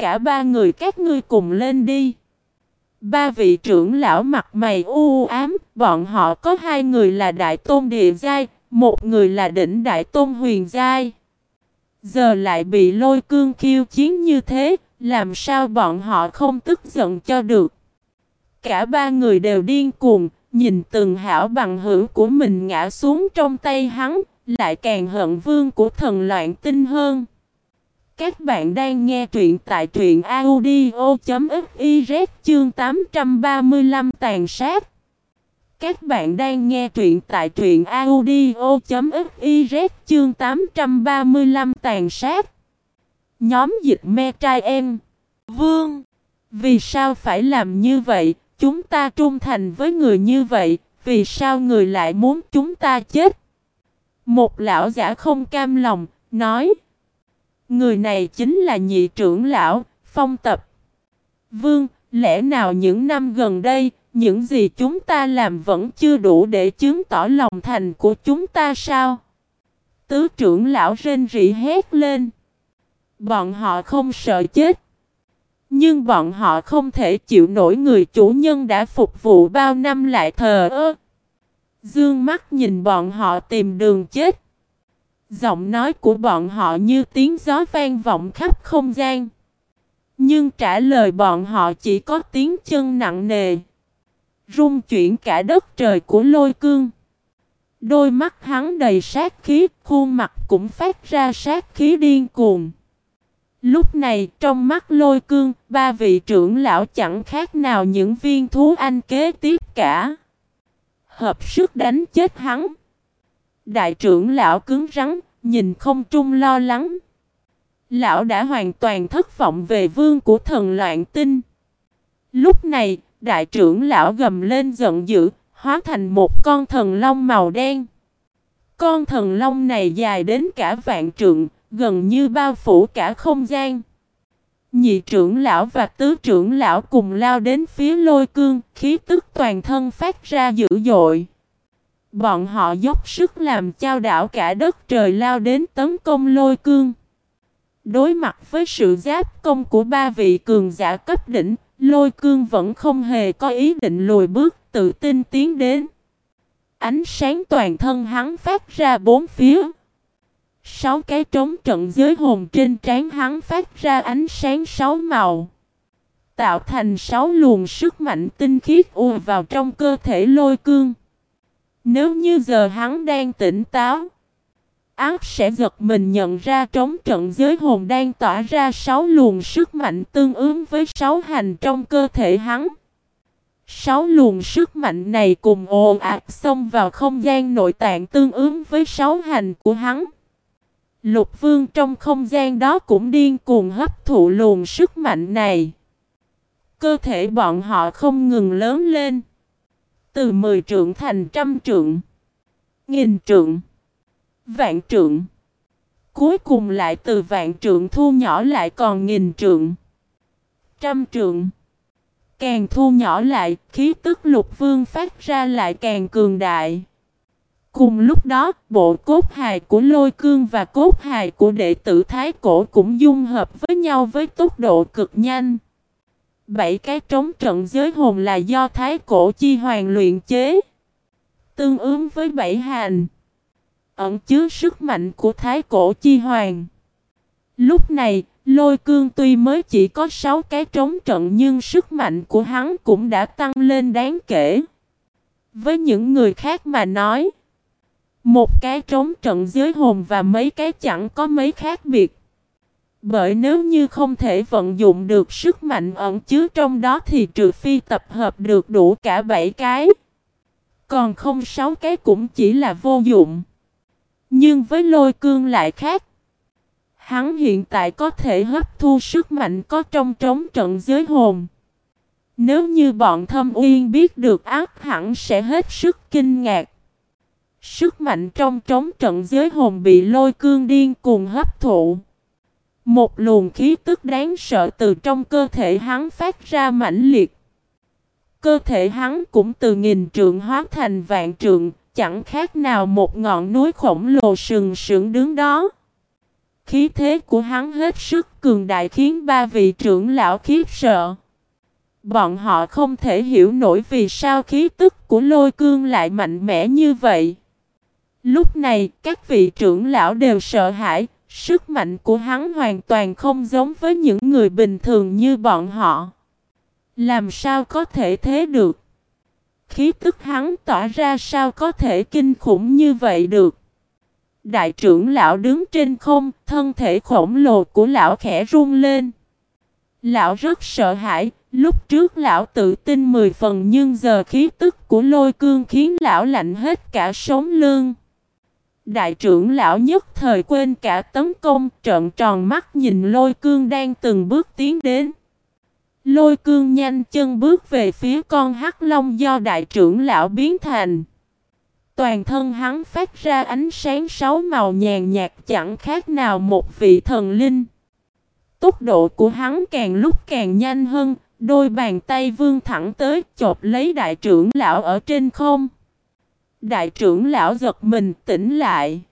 cả ba người các ngươi cùng lên đi. Ba vị trưởng lão mặt mày u ám, bọn họ có hai người là đại tôn địa giai, một người là đỉnh đại tôn huyền giai. Giờ lại bị lôi cương khiêu chiến như thế, làm sao bọn họ không tức giận cho được. Cả ba người đều điên cuồng, nhìn từng hảo bằng hữu của mình ngã xuống trong tay hắn, lại càng hận vương của thần loạn tinh hơn. Các bạn đang nghe truyện tại truyện audio.fiz chương 835 tàn sát. Các bạn đang nghe truyện tại truyện audio.fiz chương 835 tàn sát. Nhóm dịch me trai em. Vương. Vì sao phải làm như vậy? Chúng ta trung thành với người như vậy. Vì sao người lại muốn chúng ta chết? Một lão giả không cam lòng, nói. Người này chính là nhị trưởng lão, phong tập. Vương, lẽ nào những năm gần đây, những gì chúng ta làm vẫn chưa đủ để chứng tỏ lòng thành của chúng ta sao? Tứ trưởng lão rên rỉ hét lên. Bọn họ không sợ chết. Nhưng bọn họ không thể chịu nổi người chủ nhân đã phục vụ bao năm lại thờ ơ. Dương mắt nhìn bọn họ tìm đường chết. Giọng nói của bọn họ như tiếng gió vang vọng khắp không gian. Nhưng trả lời bọn họ chỉ có tiếng chân nặng nề. Rung chuyển cả đất trời của lôi cương. Đôi mắt hắn đầy sát khí, khuôn mặt cũng phát ra sát khí điên cuồng. Lúc này, trong mắt lôi cương, ba vị trưởng lão chẳng khác nào những viên thú anh kế tiếp cả. Hợp sức đánh chết hắn. Đại trưởng lão cứng rắn, nhìn không trung lo lắng. Lão đã hoàn toàn thất vọng về vương của thần loạn tinh. Lúc này, đại trưởng lão gầm lên giận dữ, hóa thành một con thần long màu đen. Con thần long này dài đến cả vạn trượng, gần như bao phủ cả không gian. Nhị trưởng lão và tứ trưởng lão cùng lao đến phía lôi cương, khí tức toàn thân phát ra dữ dội. Bọn họ dốc sức làm trao đảo cả đất trời lao đến tấn công lôi cương. Đối mặt với sự giáp công của ba vị cường giả cấp đỉnh, lôi cương vẫn không hề có ý định lùi bước, tự tin tiến đến. Ánh sáng toàn thân hắn phát ra bốn phía. Sáu cái trống trận giới hồn trên trán hắn phát ra ánh sáng sáu màu. Tạo thành sáu luồng sức mạnh tinh khiết ùa vào trong cơ thể lôi cương. Nếu như giờ hắn đang tỉnh táo, ác sẽ giật mình nhận ra trống trận giới hồn đang tỏa ra sáu luồng sức mạnh tương ứng với sáu hành trong cơ thể hắn. Sáu luồng sức mạnh này cùng ồ ạt xông vào không gian nội tạng tương ứng với sáu hành của hắn. Lục vương trong không gian đó cũng điên cuồng hấp thụ luồng sức mạnh này. Cơ thể bọn họ không ngừng lớn lên. Từ mười trượng thành trăm trượng. Nghìn trượng. Vạn trượng. Cuối cùng lại từ vạn trượng thu nhỏ lại còn nghìn trượng. Trăm trượng. Càng thu nhỏ lại, khí tức lục vương phát ra lại càng cường đại. Cùng lúc đó, bộ cốt hài của lôi cương và cốt hài của đệ tử Thái Cổ cũng dung hợp với nhau với tốc độ cực nhanh. Bảy cái trống trận giới hồn là do Thái Cổ Chi Hoàng luyện chế. Tương ứng với bảy hành. Ẩn chứa sức mạnh của Thái Cổ Chi Hoàng. Lúc này, lôi cương tuy mới chỉ có sáu cái trống trận nhưng sức mạnh của hắn cũng đã tăng lên đáng kể. Với những người khác mà nói, một cái trống trận giới hồn và mấy cái chẳng có mấy khác biệt. Bởi nếu như không thể vận dụng được sức mạnh ẩn chứa trong đó thì trừ phi tập hợp được đủ cả bảy cái. Còn không sáu cái cũng chỉ là vô dụng. Nhưng với lôi cương lại khác. Hắn hiện tại có thể hấp thu sức mạnh có trong trống trận giới hồn. Nếu như bọn thâm uyên biết được ác hẳn sẽ hết sức kinh ngạc. Sức mạnh trong trống trận giới hồn bị lôi cương điên cuồng hấp thụ. Một luồng khí tức đáng sợ từ trong cơ thể hắn phát ra mãnh liệt. Cơ thể hắn cũng từ nghìn trượng hóa thành vạn trượng, chẳng khác nào một ngọn núi khổng lồ sừng sững đứng đó. Khí thế của hắn hết sức cường đại khiến ba vị trưởng lão khiếp sợ. Bọn họ không thể hiểu nổi vì sao khí tức của lôi cương lại mạnh mẽ như vậy. Lúc này, các vị trưởng lão đều sợ hãi, sức mạnh của hắn hoàn toàn không giống với những người bình thường như bọn họ. Làm sao có thể thế được? Khí tức hắn tỏa ra sao có thể kinh khủng như vậy được? Đại trưởng lão đứng trên không, thân thể khổng lồ của lão khẽ run lên. Lão rất sợ hãi, lúc trước lão tự tin mười phần nhưng giờ khí tức của lôi cương khiến lão lạnh hết cả sống lương. Đại trưởng lão nhất thời quên cả tấn công, trợn tròn mắt nhìn lôi cương đang từng bước tiến đến. Lôi cương nhanh chân bước về phía con hắc long do đại trưởng lão biến thành. Toàn thân hắn phát ra ánh sáng sáu màu nhàn nhạt chẳng khác nào một vị thần linh. Tốc độ của hắn càng lúc càng nhanh hơn, đôi bàn tay vươn thẳng tới chộp lấy đại trưởng lão ở trên không. Đại trưởng lão giật mình tỉnh lại.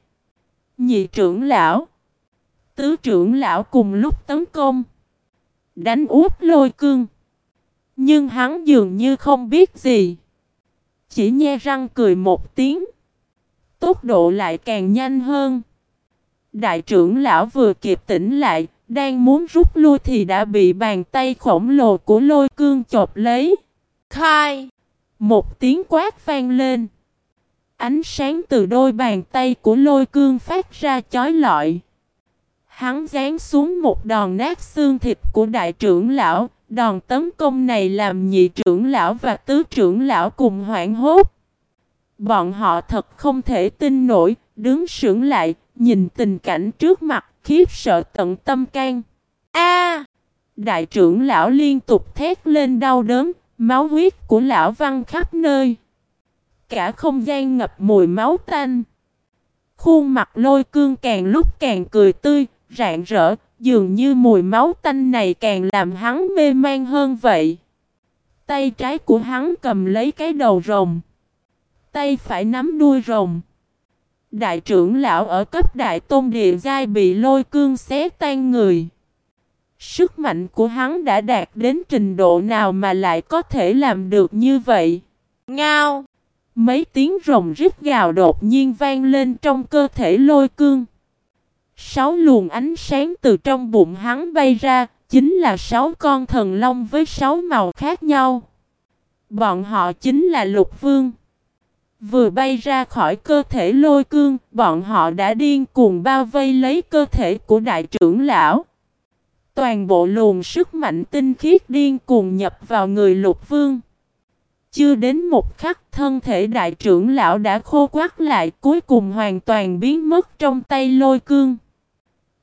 Nhị trưởng lão. Tứ trưởng lão cùng lúc tấn công. Đánh úp lôi cương. Nhưng hắn dường như không biết gì. Chỉ nhe răng cười một tiếng. Tốc độ lại càng nhanh hơn. Đại trưởng lão vừa kịp tỉnh lại, đang muốn rút lui thì đã bị bàn tay khổng lồ của lôi cương chộp lấy. Khai! Một tiếng quát vang lên. Ánh sáng từ đôi bàn tay của lôi cương phát ra chói lọi. Hắn dán xuống một đòn nát xương thịt của đại trưởng lão. Đòn tấn công này làm nhị trưởng lão và tứ trưởng lão cùng hoảng hốt. Bọn họ thật không thể tin nổi, đứng sững lại, nhìn tình cảnh trước mặt, khiếp sợ tận tâm can. A! đại trưởng lão liên tục thét lên đau đớn, máu huyết của lão văng khắp nơi. Cả không gian ngập mùi máu tanh. Khuôn mặt lôi cương càng lúc càng cười tươi, rạng rỡ, dường như mùi máu tanh này càng làm hắn mê man hơn vậy. Tay trái của hắn cầm lấy cái đầu rồng. Tay phải nắm đuôi rồng. Đại trưởng lão ở cấp đại tôn địa giai bị lôi cương xé tan người. Sức mạnh của hắn đã đạt đến trình độ nào mà lại có thể làm được như vậy? Ngao! Mấy tiếng rồng rít gào đột nhiên vang lên trong cơ thể lôi cương. Sáu luồng ánh sáng từ trong bụng hắn bay ra, chính là sáu con thần long với sáu màu khác nhau. Bọn họ chính là lục vương. Vừa bay ra khỏi cơ thể lôi cương, bọn họ đã điên cuồng bao vây lấy cơ thể của đại trưởng lão. Toàn bộ luồng sức mạnh tinh khiết điên cuồng nhập vào người lục vương. Chưa đến một khắc thân thể đại trưởng lão đã khô quắc lại cuối cùng hoàn toàn biến mất trong tay lôi cương.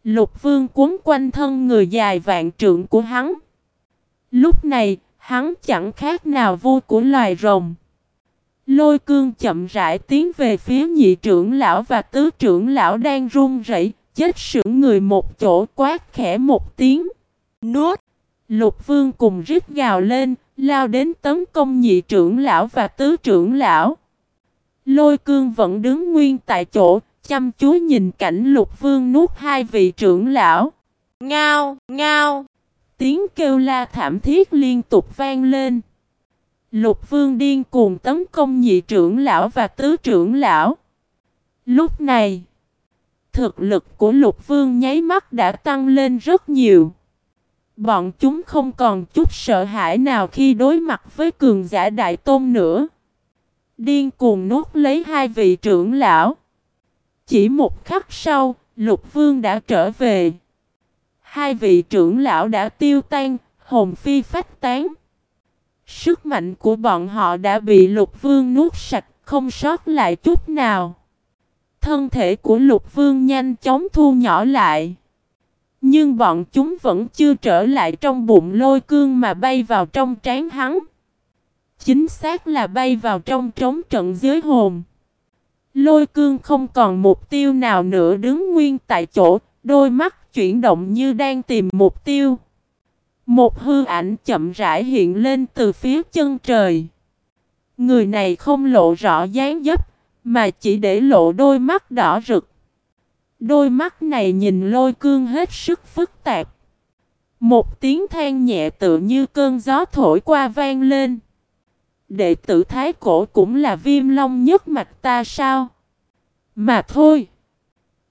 Lục vương cuốn quanh thân người dài vạn trượng của hắn. Lúc này, hắn chẳng khác nào vua của loài rồng. Lôi cương chậm rãi tiến về phía nhị trưởng lão và tứ trưởng lão đang run rẩy, chết sững người một chỗ quát khẽ một tiếng. Nuốt! Lục vương cùng rít gào lên, lao đến tấn công nhị trưởng lão và tứ trưởng lão. Lôi cương vẫn đứng nguyên tại chỗ, chăm chú nhìn cảnh lục vương nuốt hai vị trưởng lão. Ngao, ngao! Tiếng kêu la thảm thiết liên tục vang lên. Lục vương điên cuồng tấn công nhị trưởng lão và tứ trưởng lão. Lúc này, thực lực của lục vương nháy mắt đã tăng lên rất nhiều. Bọn chúng không còn chút sợ hãi nào khi đối mặt với cường giả đại tôn nữa. Điên cuồng nuốt lấy hai vị trưởng lão. Chỉ một khắc sau, lục vương đã trở về. Hai vị trưởng lão đã tiêu tan, hồn phi phách tán. Sức mạnh của bọn họ đã bị lục vương nuốt sạch, không sót lại chút nào. Thân thể của lục vương nhanh chóng thu nhỏ lại. Nhưng bọn chúng vẫn chưa trở lại trong bụng lôi cương mà bay vào trong trán hắn. Chính xác là bay vào trong trống trận dưới hồn. Lôi cương không còn mục tiêu nào nữa đứng nguyên tại chỗ, đôi mắt chuyển động như đang tìm mục tiêu. Một hư ảnh chậm rãi hiện lên từ phía chân trời. Người này không lộ rõ dáng dấp, mà chỉ để lộ đôi mắt đỏ rực. Đôi mắt này nhìn lôi cương hết sức phức tạp. Một tiếng than nhẹ tự như cơn gió thổi qua vang lên. Đệ tử Thái Cổ cũng là viêm long nhất mạch ta sao? Mà thôi.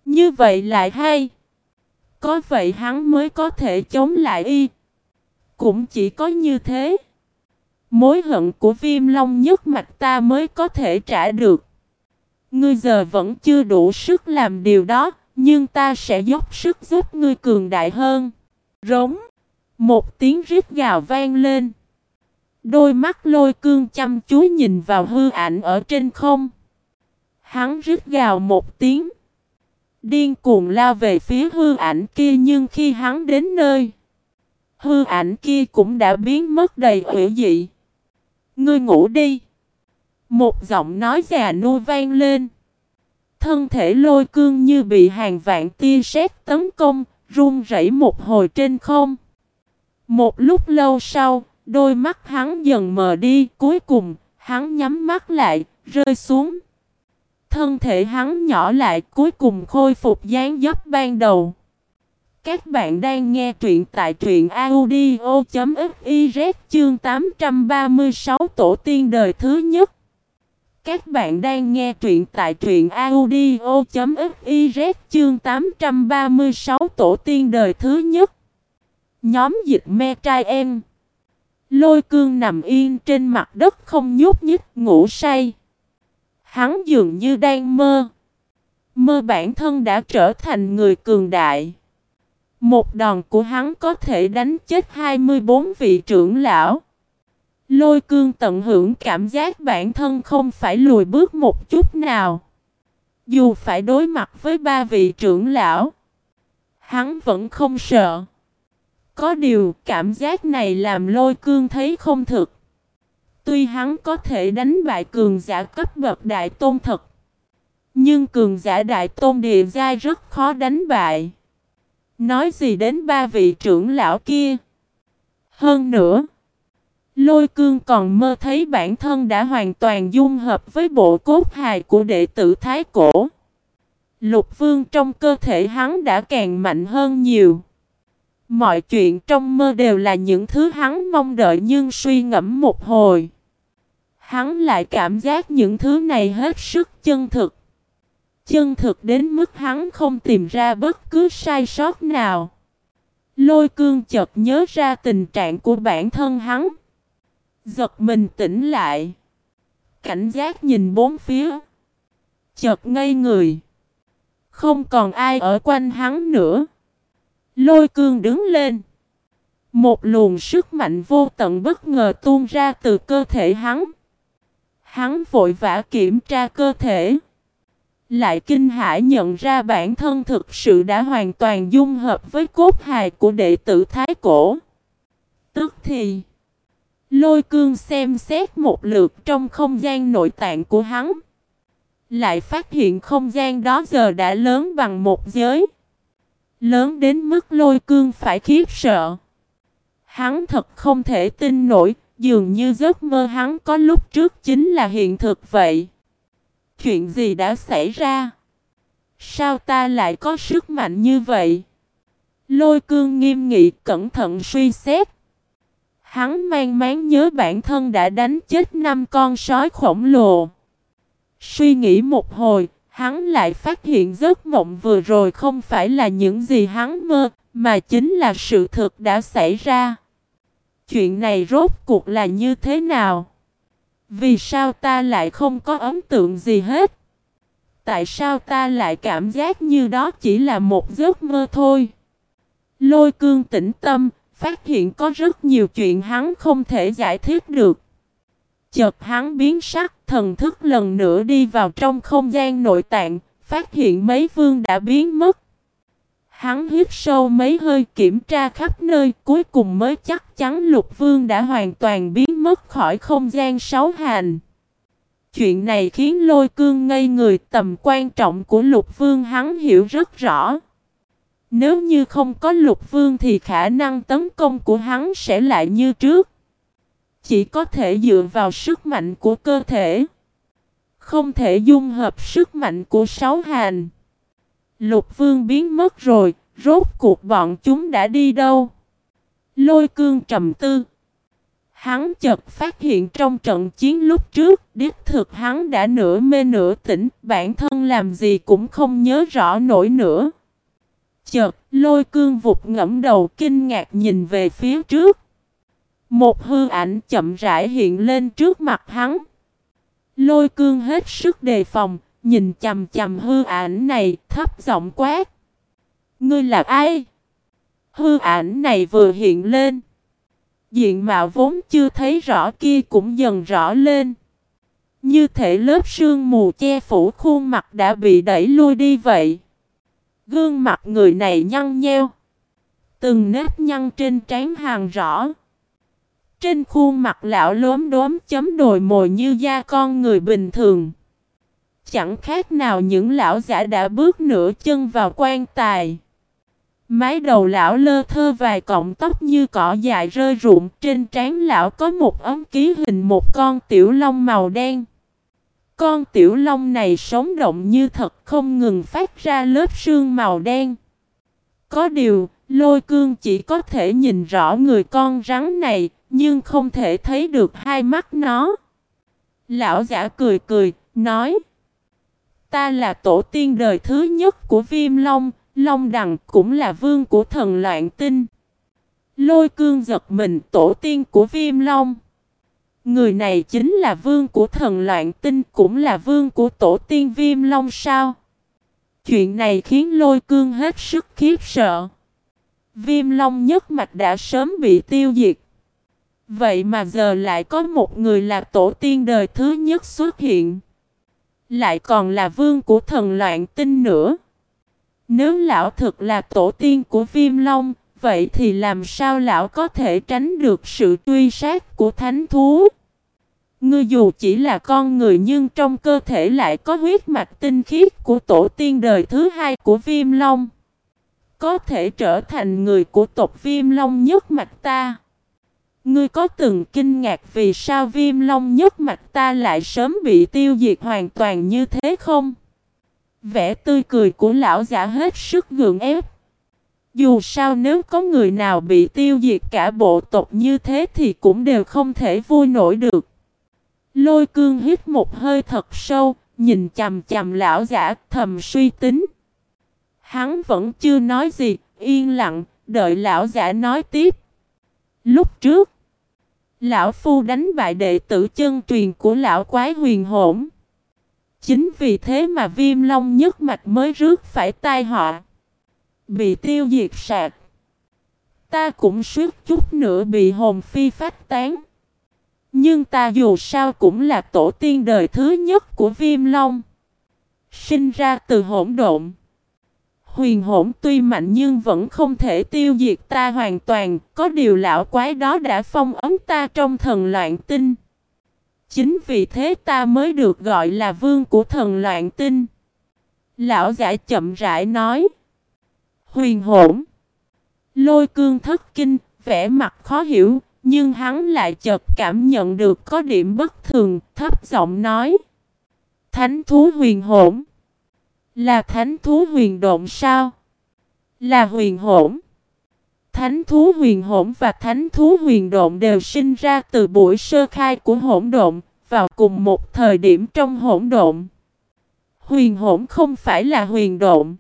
Như vậy lại hay. Có vậy hắn mới có thể chống lại y. Cũng chỉ có như thế. Mối hận của viêm long nhất mạch ta mới có thể trả được. Ngươi giờ vẫn chưa đủ sức làm điều đó, nhưng ta sẽ dốc sức giúp ngươi cường đại hơn. Rống. Một tiếng rít gào vang lên. Đôi mắt lôi cương chăm chú nhìn vào hư ảnh ở trên không. Hắn rít gào một tiếng. Điên cuồng lao về phía hư ảnh kia nhưng khi hắn đến nơi. Hư ảnh kia cũng đã biến mất đầy ủy dị. Ngươi ngủ đi. Một giọng nói già nua vang lên. Thân thể lôi cương như bị hàng vạn tia sét tấn công, run rẩy một hồi trên không. Một lúc lâu sau, đôi mắt hắn dần mờ đi, cuối cùng, hắn nhắm mắt lại, rơi xuống. Thân thể hắn nhỏ lại, cuối cùng khôi phục dáng dấp ban đầu. Các bạn đang nghe truyện tại truyện audio.fiz chương 836 tổ tiên đời thứ nhất. Các bạn đang nghe truyện tại truyện audio.fiz chương 836 tổ tiên đời thứ nhất. Nhóm dịch me trai em. Lôi cương nằm yên trên mặt đất không nhúc nhích, ngủ say. Hắn dường như đang mơ. Mơ bản thân đã trở thành người cường đại. Một đòn của hắn có thể đánh chết 24 vị trưởng lão. Lôi cương tận hưởng cảm giác bản thân không phải lùi bước một chút nào. Dù phải đối mặt với ba vị trưởng lão, hắn vẫn không sợ. Có điều cảm giác này làm lôi cương thấy không thực. Tuy hắn có thể đánh bại cường giả cấp bậc đại tôn thật. Nhưng cường giả đại tôn địa giai rất khó đánh bại. Nói gì đến ba vị trưởng lão kia. Hơn nữa. Lôi cương còn mơ thấy bản thân đã hoàn toàn dung hợp với bộ cốt hài của đệ tử Thái Cổ. Lục vương trong cơ thể hắn đã càng mạnh hơn nhiều. Mọi chuyện trong mơ đều là những thứ hắn mong đợi nhưng suy ngẫm một hồi. Hắn lại cảm giác những thứ này hết sức chân thực. Chân thực đến mức hắn không tìm ra bất cứ sai sót nào. Lôi cương chợt nhớ ra tình trạng của bản thân hắn. Giật mình tỉnh lại. Cảnh giác nhìn bốn phía. Chợt ngây người. Không còn ai ở quanh hắn nữa. Lôi cương đứng lên. Một luồng sức mạnh vô tận bất ngờ tuôn ra từ cơ thể hắn. Hắn vội vã kiểm tra cơ thể. Lại kinh hãi nhận ra bản thân thực sự đã hoàn toàn dung hợp với cốt hài của đệ tử Thái Cổ. Tức thì, lôi cương xem xét một lượt trong không gian nội tạng của hắn. Lại phát hiện không gian đó giờ đã lớn bằng một giới. Lớn đến mức lôi cương phải khiếp sợ. Hắn thật không thể tin nổi, dường như giấc mơ hắn có lúc trước chính là hiện thực vậy. Chuyện gì đã xảy ra? Sao ta lại có sức mạnh như vậy? Lôi cương nghiêm nghị cẩn thận suy xét. Hắn mang máng nhớ bản thân đã đánh chết năm con sói khổng lồ. Suy nghĩ một hồi, hắn lại phát hiện giấc mộng vừa rồi không phải là những gì hắn mơ, mà chính là sự thực đã xảy ra. Chuyện này rốt cuộc là như thế nào? Vì sao ta lại không có ấn tượng gì hết? Tại sao ta lại cảm giác như đó chỉ là một giấc mơ thôi? Lôi cương tĩnh tâm, phát hiện có rất nhiều chuyện hắn không thể giải thích được. Chợt hắn biến sắc, thần thức lần nữa đi vào trong không gian nội tạng, phát hiện mấy vương đã biến mất. Hắn hít sâu mấy hơi kiểm tra khắp nơi, cuối cùng mới chắc chắn lục vương đã hoàn toàn biến mất khỏi không gian sáu hành. Chuyện này khiến lôi cương ngây người tầm quan trọng của lục vương hắn hiểu rất rõ. Nếu như không có lục vương thì khả năng tấn công của hắn sẽ lại như trước. Chỉ có thể dựa vào sức mạnh của cơ thể. Không thể dung hợp sức mạnh của sáu hành. Lục vương biến mất rồi, rốt cuộc bọn chúng đã đi đâu? Lôi cương trầm tư. Hắn chợt phát hiện trong trận chiến lúc trước, đích thực hắn đã nửa mê nửa tỉnh, bản thân làm gì cũng không nhớ rõ nổi nữa. Chợt, lôi cương vụt ngẫm đầu kinh ngạc nhìn về phía trước. Một hư ảnh chậm rãi hiện lên trước mặt hắn. Lôi cương hết sức đề phòng, nhìn chầm chầm hư ảnh này, thấp giọng quát. Ngươi là ai? Hư ảnh này vừa hiện lên. Diện mạo vốn chưa thấy rõ kia cũng dần rõ lên. Như thể lớp sương mù che phủ khuôn mặt đã bị đẩy lui đi vậy. Gương mặt người này nhăn nheo. Từng nếp nhăn trên trán hàng rõ. Trên khuôn mặt lão lốm đốm chấm đồi mồi như da con người bình thường. Chẳng khác nào những lão giả đã bước nửa chân vào quan tài. Mái đầu lão lơ thơ vài cọng tóc như cỏ dài rơi rụng trên trán lão có một ấm ký hình một con tiểu long màu đen. Con tiểu long này sống động như thật không ngừng phát ra lớp sương màu đen. Có điều, lôi cương chỉ có thể nhìn rõ người con rắn này, nhưng không thể thấy được hai mắt nó. Lão giả cười cười, nói Ta là tổ tiên đời thứ nhất của viêm long, long đằng cũng là vương của thần loạn tinh. Lôi cương giật mình tổ tiên của viêm long. Người này chính là vương của thần loạn tinh cũng là vương của tổ tiên viêm long sao? Chuyện này khiến lôi cương hết sức khiếp sợ. Viêm long nhất mạch đã sớm bị tiêu diệt. Vậy mà giờ lại có một người là tổ tiên đời thứ nhất xuất hiện. Lại còn là vương của thần loạn tinh nữa. Nếu lão thực là tổ tiên của viêm long, vậy thì làm sao lão có thể tránh được sự truy sát của thánh thú? Ngươi dù chỉ là con người nhưng trong cơ thể lại có huyết mạch tinh khiết của tổ tiên đời thứ hai của viêm long. Có thể trở thành người của tộc viêm long nhất mạch ta. Ngươi có từng kinh ngạc vì sao viêm long nhất mạch ta lại sớm bị tiêu diệt hoàn toàn như thế không? Vẻ tươi cười của lão giả hết sức gượng ép. Dù sao nếu có người nào bị tiêu diệt cả bộ tộc như thế thì cũng đều không thể vui nổi được. Lôi cương hít một hơi thật sâu, nhìn chầm chầm lão giả thầm suy tính. Hắn vẫn chưa nói gì, yên lặng, đợi lão giả nói tiếp. Lúc trước, lão phu đánh bại đệ tử chân truyền của lão quái huyền hổn. Chính vì thế mà viêm long nhất mạch mới rước phải tai họa. Bị tiêu diệt sạc. Ta cũng suýt chút nữa bị hồn phi phát tán. Nhưng ta dù sao cũng là tổ tiên đời thứ nhất của viêm long. Sinh ra từ hỗn độn. Huyền hỗn tuy mạnh nhưng vẫn không thể tiêu diệt ta hoàn toàn. Có điều lão quái đó đã phong ấn ta trong thần loạn tinh. Chính vì thế ta mới được gọi là vương của thần loạn tinh. Lão giả chậm rãi nói. Huyền hổn. Lôi cương thất kinh, vẻ mặt khó hiểu, nhưng hắn lại chợt cảm nhận được có điểm bất thường, thấp giọng nói. Thánh thú huyền hổn. Là thánh thú huyền độn sao? Là huyền hổn. Thánh thú huyền hỗn và thánh thú huyền độn đều sinh ra từ buổi sơ khai của hỗn độn, vào cùng một thời điểm trong hỗn độn. Huyền hỗn không phải là huyền độn.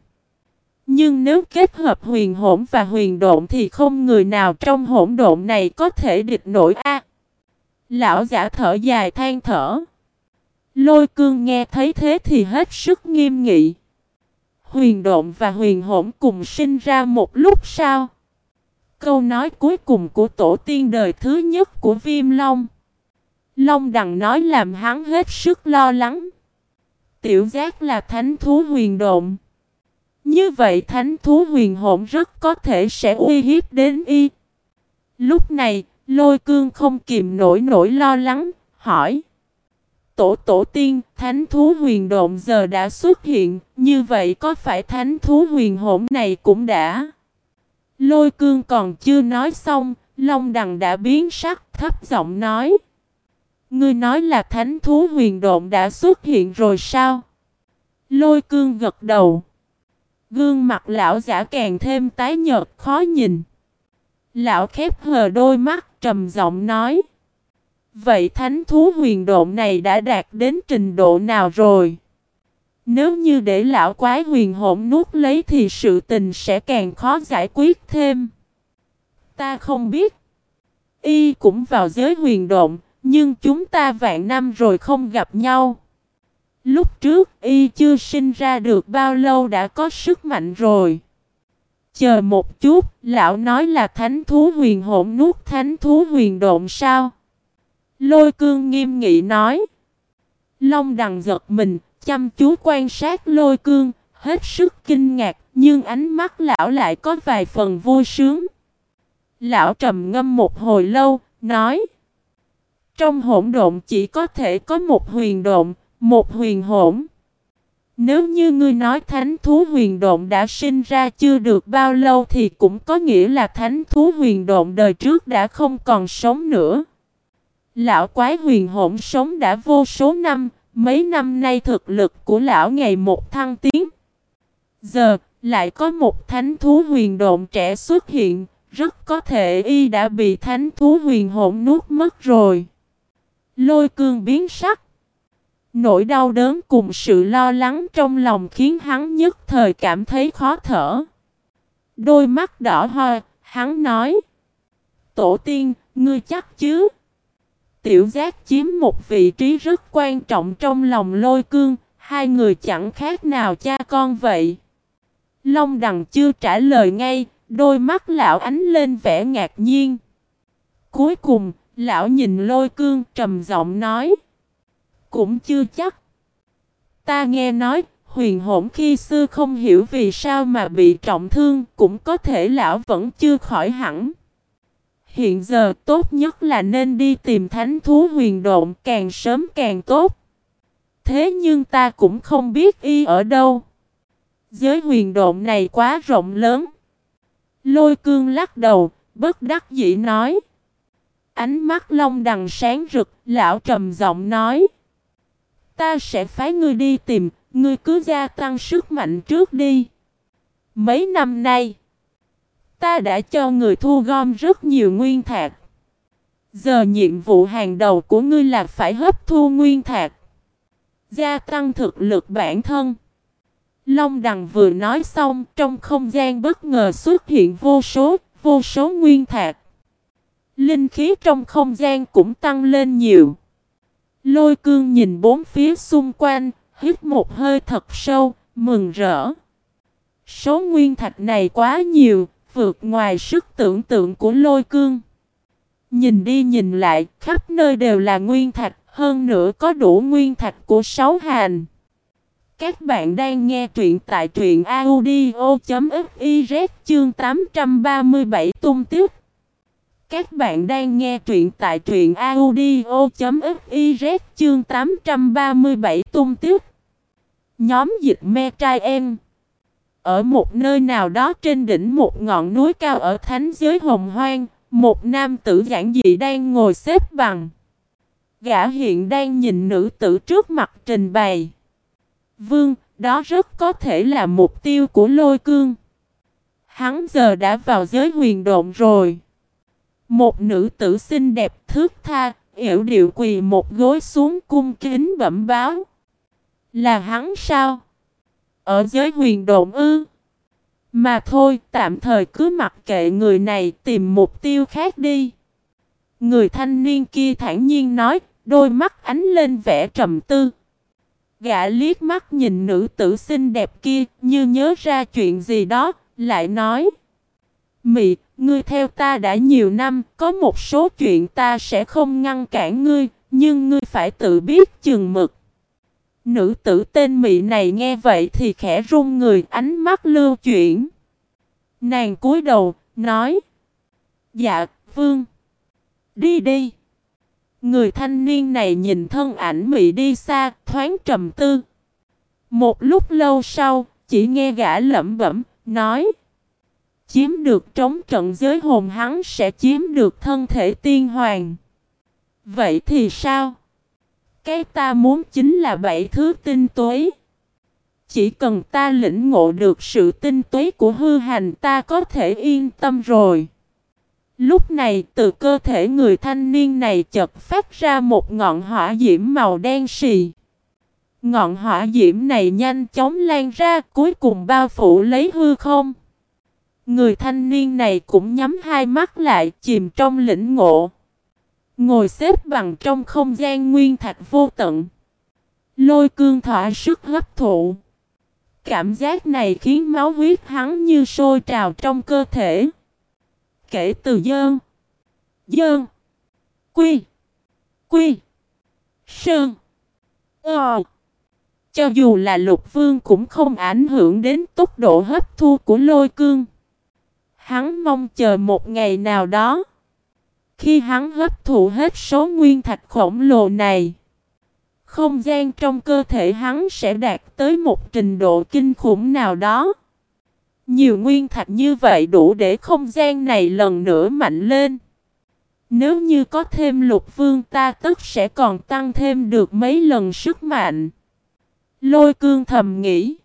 Nhưng nếu kết hợp huyền hỗn và huyền độn thì không người nào trong hỗn độn này có thể địch nổi a. Lão giả thở dài than thở. Lôi cương nghe thấy thế thì hết sức nghiêm nghị. Huyền độn và huyền hỗn cùng sinh ra một lúc sau. Câu nói cuối cùng của tổ tiên đời thứ nhất của viêm long. Long đằng nói làm hắn hết sức lo lắng. Tiểu giác là thánh thú huyền độn. Như vậy thánh thú huyền hồn rất có thể sẽ uy hiếp đến y. Lúc này, lôi cương không kìm nổi nổi lo lắng, hỏi. Tổ tổ tiên, thánh thú huyền độn giờ đã xuất hiện, như vậy có phải thánh thú huyền hồn này cũng đã... Lôi cương còn chưa nói xong, Long đằng đã biến sắc thấp giọng nói. Ngươi nói là thánh thú huyền độn đã xuất hiện rồi sao? Lôi cương gật đầu. Gương mặt lão giả càng thêm tái nhợt khó nhìn. Lão khép hờ đôi mắt trầm giọng nói. Vậy thánh thú huyền độn này đã đạt đến trình độ nào rồi? Nếu như để lão quái huyền hỗn nuốt lấy thì sự tình sẽ càng khó giải quyết thêm. Ta không biết. Y cũng vào giới huyền độn, nhưng chúng ta vạn năm rồi không gặp nhau. Lúc trước y chưa sinh ra được bao lâu đã có sức mạnh rồi. Chờ một chút, lão nói là thánh thú huyền hỗn nuốt thánh thú huyền độn sao? Lôi cương nghiêm nghị nói. Long đằng giật mình, chăm chú quan sát lôi cương, hết sức kinh ngạc, nhưng ánh mắt lão lại có vài phần vui sướng. Lão trầm ngâm một hồi lâu, nói. Trong hỗn độn chỉ có thể có một huyền độn, một huyền hỗn. Nếu như ngươi nói thánh thú huyền độn đã sinh ra chưa được bao lâu thì cũng có nghĩa là thánh thú huyền độn đời trước đã không còn sống nữa. Lão quái huyền hỗn sống đã vô số năm, mấy năm nay thực lực của lão ngày một thăng tiến. Giờ, lại có một thánh thú huyền độn trẻ xuất hiện, rất có thể y đã bị thánh thú huyền hỗn nuốt mất rồi. Lôi cương biến sắc. Nỗi đau đớn cùng sự lo lắng trong lòng khiến hắn nhất thời cảm thấy khó thở. Đôi mắt đỏ hoe, hắn nói. Tổ tiên, ngươi chắc chứ? Tiểu giác chiếm một vị trí rất quan trọng trong lòng lôi cương, hai người chẳng khác nào cha con vậy. Long đằng chưa trả lời ngay, đôi mắt lão ánh lên vẻ ngạc nhiên. Cuối cùng, lão nhìn lôi cương trầm giọng nói. Cũng chưa chắc. Ta nghe nói, huyền hổn khi xưa không hiểu vì sao mà bị trọng thương, cũng có thể lão vẫn chưa khỏi hẳn. Hiện giờ tốt nhất là nên đi tìm thánh thú huyền độn càng sớm càng tốt. Thế nhưng ta cũng không biết y ở đâu. Giới huyền độn này quá rộng lớn. Lôi cương lắc đầu, bất đắc dĩ nói. Ánh mắt long đằng sáng rực, lão trầm giọng nói. Ta sẽ phái ngươi đi tìm, ngươi cứ gia tăng sức mạnh trước đi. Mấy năm nay, ta đã cho người thu gom rất nhiều nguyên thạch. Giờ nhiệm vụ hàng đầu của ngươi là phải hấp thu nguyên thạch. Gia tăng thực lực bản thân. Long đằng vừa nói xong trong không gian bất ngờ xuất hiện vô số, vô số nguyên thạch. Linh khí trong không gian cũng tăng lên nhiều. Lôi cương nhìn bốn phía xung quanh, hít một hơi thật sâu, mừng rỡ. Số nguyên thạch này quá nhiều, vượt ngoài sức tưởng tượng của lôi cương. Nhìn đi nhìn lại, khắp nơi đều là nguyên thạch, hơn nữa có đủ nguyên thạch của sáu hành. Các bạn đang nghe truyện tại truyện audio.fiz chương 837 tung tiếp. Các bạn đang nghe truyện tại truyện audio.fiz chương 837 tung tiếp. Nhóm dịch me trai em. Ở một nơi nào đó trên đỉnh một ngọn núi cao ở thánh giới hồng hoang, một nam tử giản dị đang ngồi xếp bằng. Gã hiện đang nhìn nữ tử trước mặt trình bày. Vương, đó rất có thể là mục tiêu của lôi cương. Hắn giờ đã vào giới huyền độn rồi. Một nữ tử xinh đẹp thước tha, yểu điệu quỳ một gối xuống cung kính bẩm báo. Là hắn sao? Ở giới huyền độn ư? Mà thôi, tạm thời cứ mặc kệ người này tìm mục tiêu khác đi. Người thanh niên kia thản nhiên nói, đôi mắt ánh lên vẻ trầm tư. Gã liếc mắt nhìn nữ tử xinh đẹp kia như nhớ ra chuyện gì đó, lại nói. Mị, ngươi theo ta đã nhiều năm, có một số chuyện ta sẽ không ngăn cản ngươi, nhưng ngươi phải tự biết chừng mực. Nữ tử tên Mị này nghe vậy thì khẽ run người ánh mắt lưu chuyển. Nàng cúi đầu, nói. Dạ, vương. Đi đi. Người thanh niên này nhìn thân ảnh Mị đi xa, thoáng trầm tư. Một lúc lâu sau, chỉ nghe gã lẩm bẩm, nói. Chiếm được trống trận giới hồn hắn sẽ chiếm được thân thể tiên hoàng. Vậy thì sao? Cái ta muốn chính là bảy thứ tinh túy. chỉ cần ta lĩnh ngộ được sự tinh túy của hư hành ta có thể yên tâm rồi. Lúc này từ cơ thể người thanh niên này chợt phát ra một ngọn hỏa diễm màu đen xì. Ngọn hỏa diễm này nhanh chóng lan ra, cuối cùng bao phủ lấy hư không. Người thanh niên này cũng nhắm hai mắt lại, chìm trong lĩnh ngộ. Ngồi xếp bằng trong không gian nguyên thạch vô tận. Lôi cương thỏa sức hấp thụ. Cảm giác này khiến máu huyết hắn như sôi trào trong cơ thể. Kể từ dơn. Dơn. Quy. Quy. Sơn. Ờ. Cho dù là lục vương cũng không ảnh hưởng đến tốc độ hấp thu của lôi cương. Hắn mong chờ một ngày nào đó. Khi hắn hấp thụ hết số nguyên thạch khổng lồ này. Không gian trong cơ thể hắn sẽ đạt tới một trình độ kinh khủng nào đó. Nhiều nguyên thạch như vậy đủ để không gian này lần nữa mạnh lên. Nếu như có thêm lục vương ta tức sẽ còn tăng thêm được mấy lần sức mạnh. Lôi cương thầm nghĩ.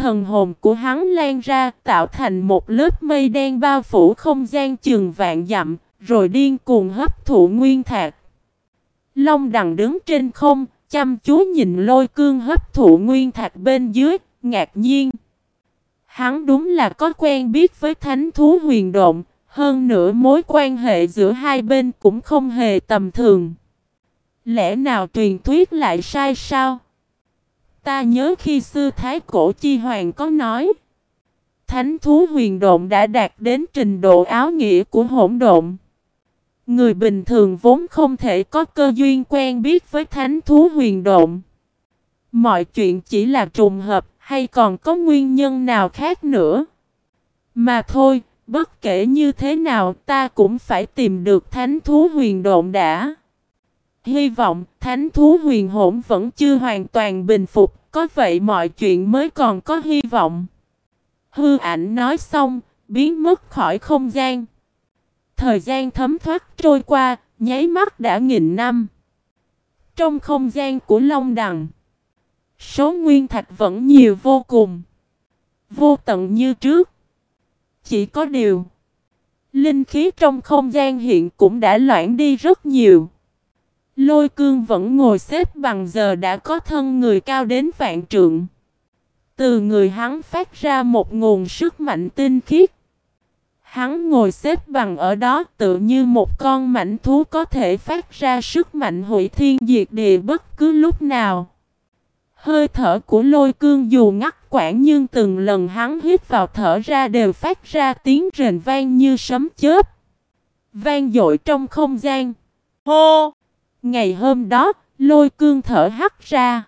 Thần hồn của hắn lan ra tạo thành một lớp mây đen bao phủ không gian chừng vạn dặm, rồi điên cuồng hấp thụ nguyên thạch. Long đằng đứng trên không, chăm chú nhìn lôi cương hấp thụ nguyên thạch bên dưới, ngạc nhiên. Hắn đúng là có quen biết với thánh thú huyền động, hơn nữa mối quan hệ giữa hai bên cũng không hề tầm thường. Lẽ nào truyền thuyết lại sai sao? Ta nhớ khi xưa Thái Cổ Chi Hoàng có nói Thánh thú huyền độn đã đạt đến trình độ áo nghĩa của hỗn độn. Người bình thường vốn không thể có cơ duyên quen biết với thánh thú huyền độn. Mọi chuyện chỉ là trùng hợp hay còn có nguyên nhân nào khác nữa? Mà thôi, bất kể như thế nào ta cũng phải tìm được thánh thú huyền độn đã. Hy vọng thánh thú huyền hỗn vẫn chưa hoàn toàn bình phục, có vậy mọi chuyện mới còn có hy vọng. Hư ảnh nói xong, biến mất khỏi không gian. Thời gian thấm thoát trôi qua, nháy mắt đã nghìn năm. Trong không gian của Long Đằng, số nguyên thạch vẫn nhiều vô cùng. Vô tận như trước. Chỉ có điều, linh khí trong không gian hiện cũng đã loãng đi rất nhiều. Lôi cương vẫn ngồi xếp bằng giờ đã có thân người cao đến vạn trượng. Từ người hắn phát ra một nguồn sức mạnh tinh khiết. Hắn ngồi xếp bằng ở đó tự như một con mảnh thú có thể phát ra sức mạnh hủy thiên diệt địa bất cứ lúc nào. Hơi thở của lôi cương dù ngắt quãng nhưng từng lần hắn hít vào thở ra đều phát ra tiếng rền vang như sấm chớp. Vang dội trong không gian. Hô! Ngày hôm đó, lôi cương thở hắt ra.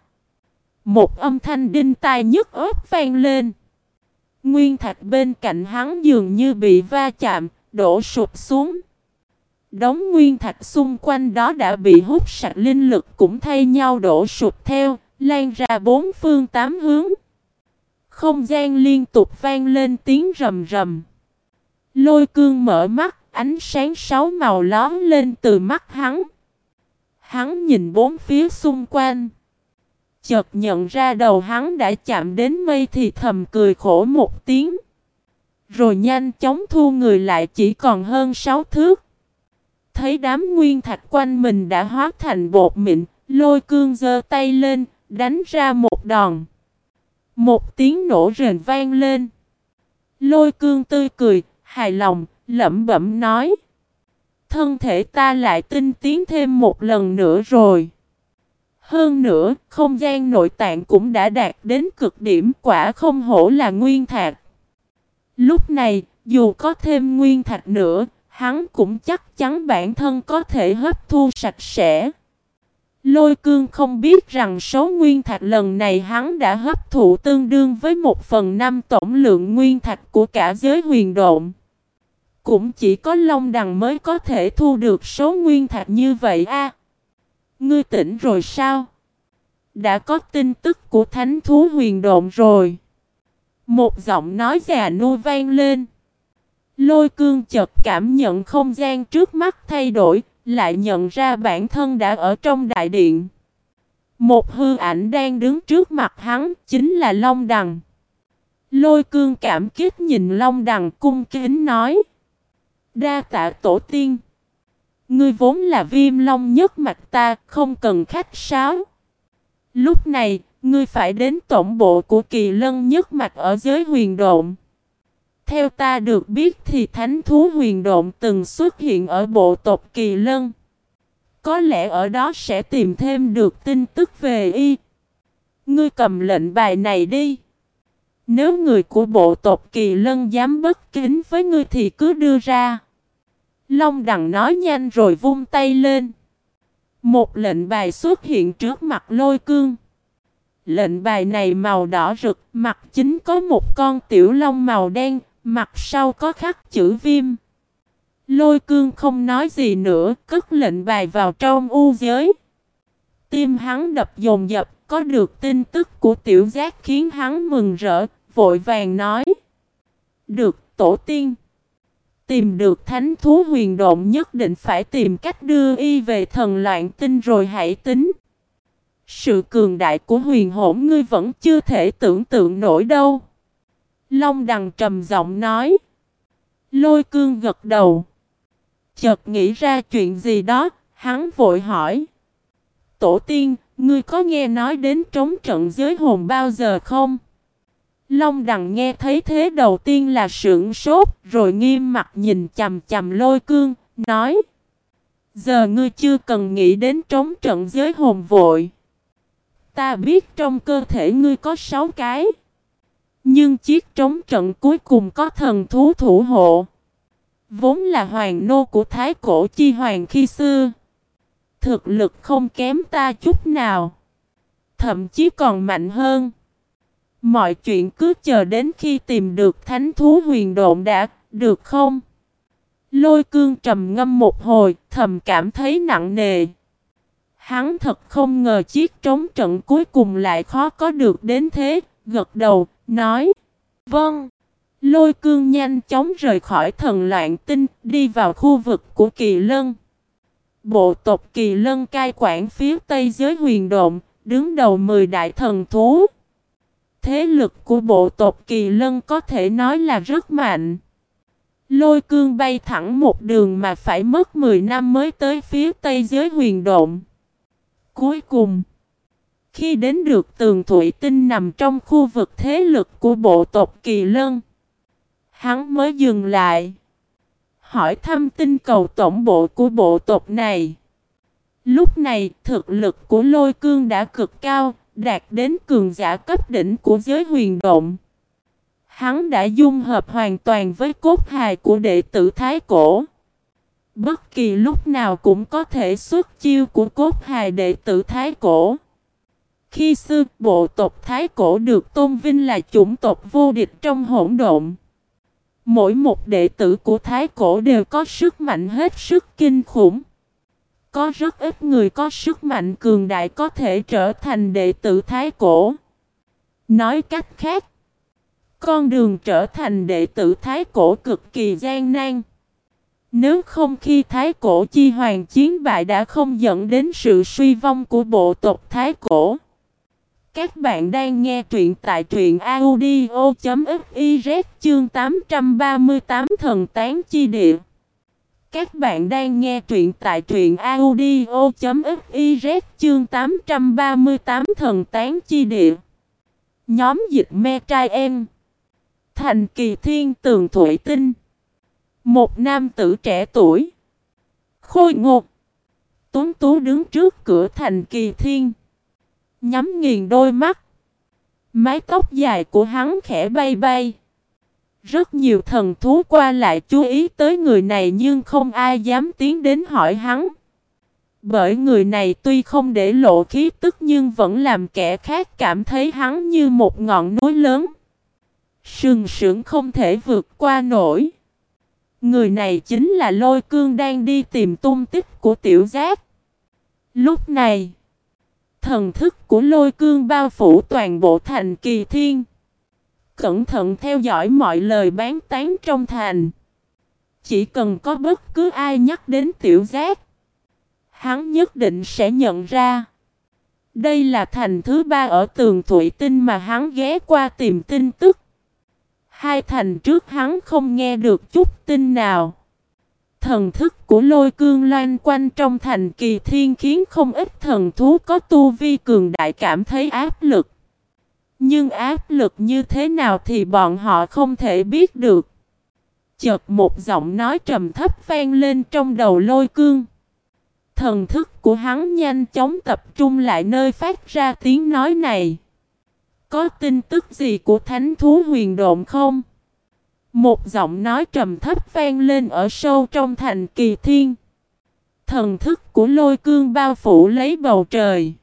Một âm thanh đinh tai nhức ớt vang lên. Nguyên thạch bên cạnh hắn dường như bị va chạm, đổ sụp xuống. Đống nguyên thạch xung quanh đó đã bị hút sạch linh lực cũng thay nhau đổ sụp theo, lan ra bốn phương tám hướng. Không gian liên tục vang lên tiếng rầm rầm. Lôi cương mở mắt, ánh sáng sáu màu lón lên từ mắt hắn. Hắn nhìn bốn phía xung quanh. Chợt nhận ra đầu hắn đã chạm đến mây thì thầm cười khổ một tiếng. Rồi nhanh chóng thu người lại chỉ còn hơn sáu thước. Thấy đám nguyên thạch quanh mình đã hóa thành bột mịn, lôi cương giơ tay lên, đánh ra một đòn. Một tiếng nổ rền vang lên. Lôi cương tươi cười, hài lòng, lẩm bẩm nói thân thể ta lại tinh tiến thêm một lần nữa rồi. Hơn nữa, không gian nội tạng cũng đã đạt đến cực điểm quả không hổ là nguyên thạch. Lúc này, dù có thêm nguyên thạch nữa, hắn cũng chắc chắn bản thân có thể hấp thu sạch sẽ. Lôi cương không biết rằng số nguyên thạch lần này hắn đã hấp thụ tương đương với một phần năm tổng lượng nguyên thạch của cả giới huyền độn. Cũng chỉ có Long Đằng mới có thể thu được số nguyên thạch như vậy a. ngươi tỉnh rồi sao? Đã có tin tức của thánh thú huyền độn rồi. Một giọng nói già nua vang lên. Lôi cương chợt cảm nhận không gian trước mắt thay đổi, lại nhận ra bản thân đã ở trong đại điện. Một hư ảnh đang đứng trước mặt hắn chính là Long Đằng. Lôi cương cảm kích nhìn Long Đằng cung kính nói. Đa tạ tổ tiên. Ngươi vốn là viêm long nhất mặt ta, không cần khách sáo. Lúc này, ngươi phải đến tổng bộ của kỳ lân nhất mạch ở giới huyền độn. Theo ta được biết thì thánh thú huyền độn từng xuất hiện ở bộ tộc kỳ lân. Có lẽ ở đó sẽ tìm thêm được tin tức về y. Ngươi cầm lệnh bài này đi. Nếu người của bộ tộc kỳ lân dám bất kính với ngươi thì cứ đưa ra. Long đằng nói nhanh rồi vung tay lên. Một lệnh bài xuất hiện trước mặt lôi cương. Lệnh bài này màu đỏ rực, mặt chính có một con tiểu long màu đen, mặt sau có khắc chữ viêm. Lôi cương không nói gì nữa, cất lệnh bài vào trong u giới. Tim hắn đập dồn dập, có được tin tức của tiểu giác khiến hắn mừng rỡ, vội vàng nói. Được, tổ tiên. Tìm được thánh thú huyền độn nhất định phải tìm cách đưa y về thần loạn tinh rồi hãy tính. Sự cường đại của huyền hổn ngươi vẫn chưa thể tưởng tượng nổi đâu. Long đằng trầm giọng nói. Lôi cương gật đầu. Chợt nghĩ ra chuyện gì đó, hắn vội hỏi. Tổ tiên, ngươi có nghe nói đến trống trận giới hồn bao giờ không? Long đằng nghe thấy thế đầu tiên là sững sốt, rồi nghiêm mặt nhìn chầm chầm lôi cương, nói. Giờ ngươi chưa cần nghĩ đến trống trận giới hồn vội. Ta biết trong cơ thể ngươi có sáu cái. Nhưng chiếc trống trận cuối cùng có thần thú thủ hộ. Vốn là hoàng nô của thái cổ chi hoàng khi xưa. Thực lực không kém ta chút nào. Thậm chí còn mạnh hơn. Mọi chuyện cứ chờ đến khi tìm được thánh thú huyền độn đã, được không? Lôi cương trầm ngâm một hồi, thầm cảm thấy nặng nề. Hắn thật không ngờ chiếc trống trận cuối cùng lại khó có được đến thế, gật đầu, nói. Vâng. Lôi cương nhanh chóng rời khỏi thần loạn tinh, đi vào khu vực của kỳ lân. Bộ tộc kỳ lân cai quản phía tây giới huyền độn, đứng đầu 10 đại thần thú. Thế lực của bộ tộc kỳ lân có thể nói là rất mạnh. Lôi cương bay thẳng một đường mà phải mất 10 năm mới tới phía tây giới huyền độn. Cuối cùng, khi đến được tường thủy tinh nằm trong khu vực thế lực của bộ tộc kỳ lân, hắn mới dừng lại. Hỏi thăm tinh cầu tổng bộ của bộ tộc này. Lúc này, thực lực của lôi cương đã cực cao, đạt đến cường giả cấp đỉnh của giới huyền động. Hắn đã dung hợp hoàn toàn với cốt hài của đệ tử Thái Cổ. Bất kỳ lúc nào cũng có thể xuất chiêu của cốt hài đệ tử Thái Cổ. Khi xưa, bộ tộc Thái Cổ được tôn vinh là chủng tộc vô địch trong hỗn độn. Mỗi một đệ tử của Thái Cổ đều có sức mạnh hết sức kinh khủng. Có rất ít người có sức mạnh cường đại có thể trở thành đệ tử Thái Cổ. Nói cách khác, con đường trở thành đệ tử Thái Cổ cực kỳ gian nan. Nếu không khi Thái Cổ chi hoàng chiến bại đã không dẫn đến sự suy vong của bộ tộc Thái Cổ. Các bạn đang nghe truyện tại truyện audio.fiz chương 838 thần tán chi địa. Các bạn đang nghe truyện tại truyện audio.fiz chương 838 thần tán chi địa. Nhóm dịch me trai em. Thành kỳ thiên tường thủy tinh. Một nam tử trẻ tuổi. Khôi ngột. Tuấn tú đứng trước cửa thành kỳ thiên. Nhắm nghiền đôi mắt. Mái tóc dài của hắn khẽ bay bay. Rất nhiều thần thú qua lại chú ý tới người này nhưng không ai dám tiến đến hỏi hắn. Bởi người này tuy không để lộ khí tức nhưng vẫn làm kẻ khác cảm thấy hắn như một ngọn núi lớn. Sừng sững không thể vượt qua nổi. Người này chính là lôi cương đang đi tìm tung tích của tiểu giác. Lúc này, thần thức của lôi cương bao phủ toàn bộ thành kỳ thiên cẩn thận theo dõi mọi lời bán tán trong thành. Chỉ cần có bất cứ ai nhắc đến tiểu giác, hắn nhất định sẽ nhận ra. Đây là thành thứ ba ở tường Thụy tinh mà hắn ghé qua tìm tin tức. Hai thành trước hắn không nghe được chút tin nào. Thần thức của lôi cương loan quanh trong thành kỳ thiên khiến không ít thần thú có tu vi cường đại cảm thấy áp lực. Nhưng áp lực như thế nào thì bọn họ không thể biết được. Chợt một giọng nói trầm thấp vang lên trong đầu lôi cương. Thần thức của hắn nhanh chóng tập trung lại nơi phát ra tiếng nói này. Có tin tức gì của thánh thú huyền độn không? Một giọng nói trầm thấp vang lên ở sâu trong thành kỳ thiên. Thần thức của lôi cương bao phủ lấy bầu trời.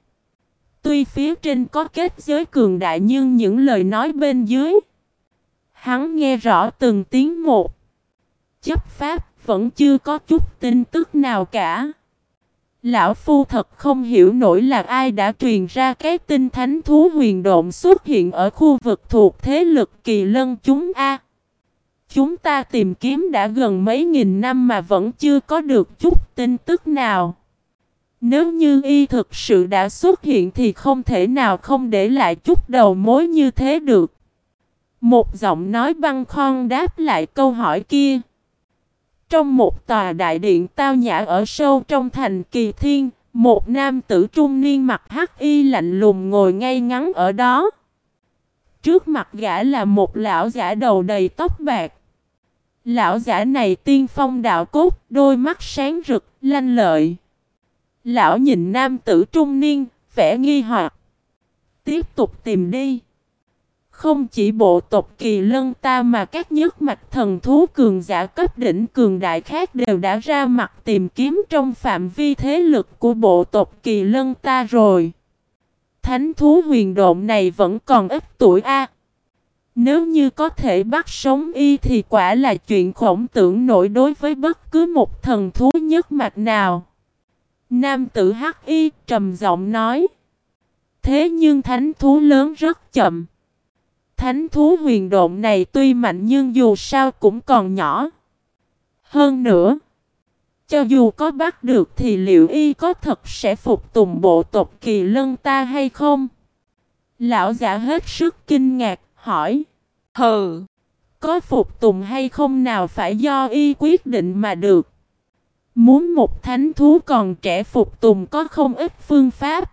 Tuy phía trên có kết giới cường đại nhưng những lời nói bên dưới. Hắn nghe rõ từng tiếng một. Chấp pháp vẫn chưa có chút tin tức nào cả. Lão Phu thật không hiểu nổi là ai đã truyền ra cái tin thánh thú huyền độn xuất hiện ở khu vực thuộc thế lực kỳ lân chúng A. Chúng ta tìm kiếm đã gần mấy nghìn năm mà vẫn chưa có được chút tin tức nào. Nếu như y thực sự đã xuất hiện thì không thể nào không để lại chút đầu mối như thế được. Một giọng nói băng khon đáp lại câu hỏi kia. Trong một tòa đại điện tao nhã ở sâu trong thành kỳ thiên, một nam tử trung niên mặc hắc y lạnh lùng ngồi ngay ngắn ở đó. Trước mặt gã là một lão giả đầu đầy tóc bạc. Lão giả này tiên phong đạo cốt, đôi mắt sáng rực, lanh lợi. Lão nhìn nam tử trung niên, vẻ nghi hoặc. Tiếp tục tìm đi. Không chỉ bộ tộc kỳ lân ta mà các nhất mạch thần thú cường giả cấp đỉnh cường đại khác đều đã ra mặt tìm kiếm trong phạm vi thế lực của bộ tộc kỳ lân ta rồi. Thánh thú huyền độn này vẫn còn ít tuổi A. Nếu như có thể bắt sống y thì quả là chuyện khổng tưởng nổi đối với bất cứ một thần thú nhất mạch nào. Nam tử hắc y trầm giọng nói. Thế nhưng thánh thú lớn rất chậm. Thánh thú huyền độn này tuy mạnh nhưng dù sao cũng còn nhỏ. Hơn nữa, cho dù có bắt được thì liệu y có thật sẽ phục tùng bộ tộc kỳ lân ta hay không? Lão giả hết sức kinh ngạc, hỏi. Hừ, có phục tùng hay không nào phải do y quyết định mà được. Muốn một thánh thú còn trẻ phục tùng có không ít phương pháp.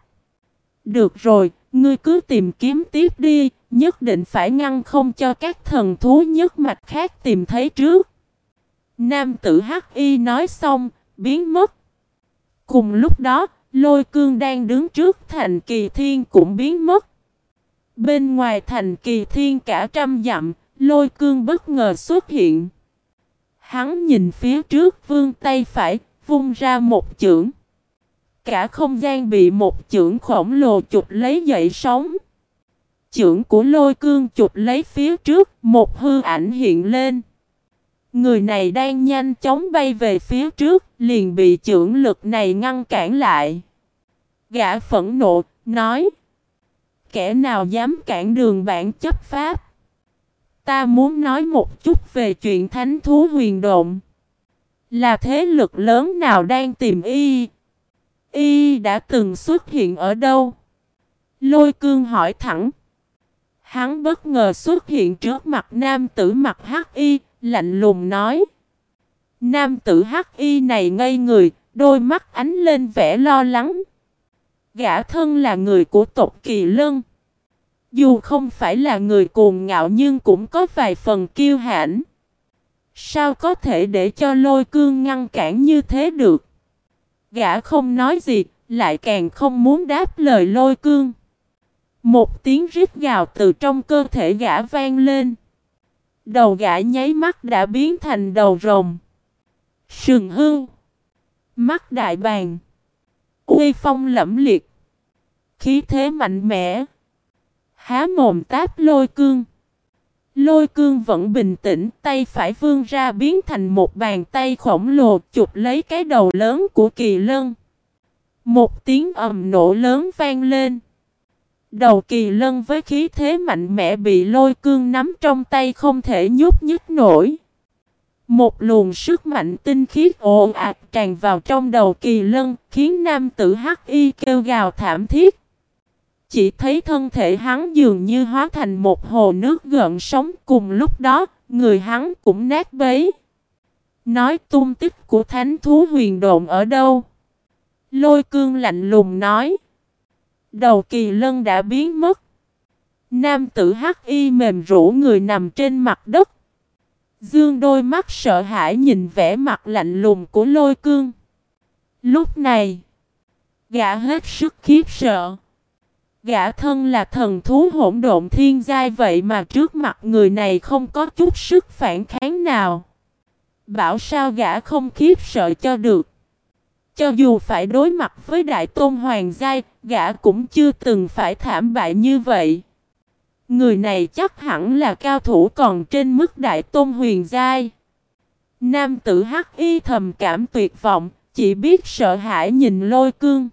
Được rồi, ngươi cứ tìm kiếm tiếp đi, nhất định phải ngăn không cho các thần thú nhất mạch khác tìm thấy trước. Nam tử Hắc Y nói xong, biến mất. Cùng lúc đó, lôi cương đang đứng trước thành kỳ thiên cũng biến mất. Bên ngoài thành kỳ thiên cả trăm dặm, lôi cương bất ngờ xuất hiện. Hắn nhìn phía trước vương tay phải, vung ra một chưởng. Cả không gian bị một chưởng khổng lồ chụp lấy dậy sóng. Chưởng của lôi cương chụp lấy phía trước, một hư ảnh hiện lên. Người này đang nhanh chóng bay về phía trước, liền bị chưởng lực này ngăn cản lại. Gã phẫn nộ, nói kẻ nào dám cản đường bản chấp pháp. Ta muốn nói một chút về chuyện thánh thú huyền độn. Là thế lực lớn nào đang tìm y? Y đã từng xuất hiện ở đâu? Lôi cương hỏi thẳng. Hắn bất ngờ xuất hiện trước mặt nam tử mặt hắc y, lạnh lùng nói. Nam tử hắc y này ngây người, đôi mắt ánh lên vẻ lo lắng. Gã thân là người của tộc Kỳ Lân. Dù không phải là người cuồng ngạo nhưng cũng có vài phần kiêu hãnh. Sao có thể để cho lôi cương ngăn cản như thế được? Gã không nói gì, lại càng không muốn đáp lời lôi cương. Một tiếng rít gào từ trong cơ thể gã vang lên. Đầu gã nháy mắt đã biến thành đầu rồng. Sừng hương. Mắt đại bàng. Uy phong lẫm liệt. Khí thế mạnh mẽ. Há mồm táp lôi cương. Lôi cương vẫn bình tĩnh, tay phải vươn ra biến thành một bàn tay khổng lồ chụp lấy cái đầu lớn của kỳ lân. Một tiếng ầm nổ lớn vang lên. Đầu kỳ lân với khí thế mạnh mẽ bị lôi cương nắm trong tay không thể nhúc nhích nổi. Một luồng sức mạnh tinh khiết ồ ạt tràn vào trong đầu kỳ lân, khiến nam tử hắc y kêu gào thảm thiết. Chỉ thấy thân thể hắn dường như hóa thành một hồ nước gợn sóng cùng lúc đó, người hắn cũng nát bấy. Nói tung tích của thánh thú huyền độn ở đâu? Lôi cương lạnh lùng nói. Đầu kỳ lân đã biến mất. Nam tử hắc y mềm rũ người nằm trên mặt đất. Dương đôi mắt sợ hãi nhìn vẻ mặt lạnh lùng của lôi cương. Lúc này, gã hết sức khiếp sợ. Gã thân là thần thú hỗn độn thiên giai vậy mà trước mặt người này không có chút sức phản kháng nào. Bảo sao gã không khiếp sợ cho được. Cho dù phải đối mặt với đại tôn hoàng giai, gã cũng chưa từng phải thảm bại như vậy. Người này chắc hẳn là cao thủ còn trên mức đại tôn huyền giai. Nam tử hắc y thầm cảm tuyệt vọng, chỉ biết sợ hãi nhìn lôi cương.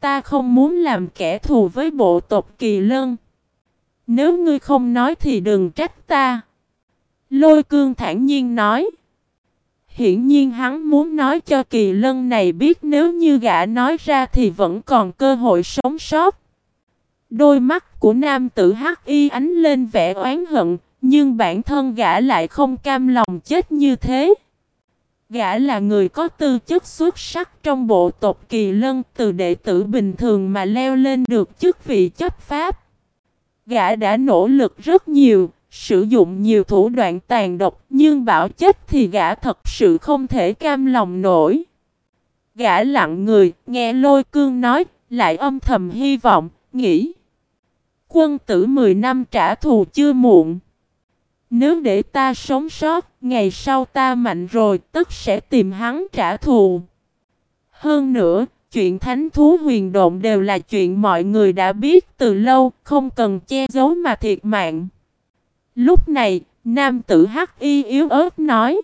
Ta không muốn làm kẻ thù với bộ tộc kỳ lân. Nếu ngươi không nói thì đừng trách ta. Lôi cương thản nhiên nói. Hiển nhiên hắn muốn nói cho kỳ lân này biết nếu như gã nói ra thì vẫn còn cơ hội sống sót. Đôi mắt của nam tử hắc y ánh lên vẻ oán hận, nhưng bản thân gã lại không cam lòng chết như thế. Gã là người có tư chất xuất sắc trong bộ tộc kỳ lân từ đệ tử bình thường mà leo lên được chức vị chấp pháp. Gã đã nỗ lực rất nhiều, sử dụng nhiều thủ đoạn tàn độc nhưng bảo chết thì gã thật sự không thể cam lòng nổi. Gã lặng người, nghe lôi cương nói, lại âm thầm hy vọng, nghĩ. Quân tử 10 năm trả thù chưa muộn. Nếu để ta sống sót, ngày sau ta mạnh rồi, tất sẽ tìm hắn trả thù. Hơn nữa, chuyện thánh thú huyền độn đều là chuyện mọi người đã biết từ lâu, không cần che giấu mà thiệt mạng. Lúc này, nam tử hắc y yếu ớt nói.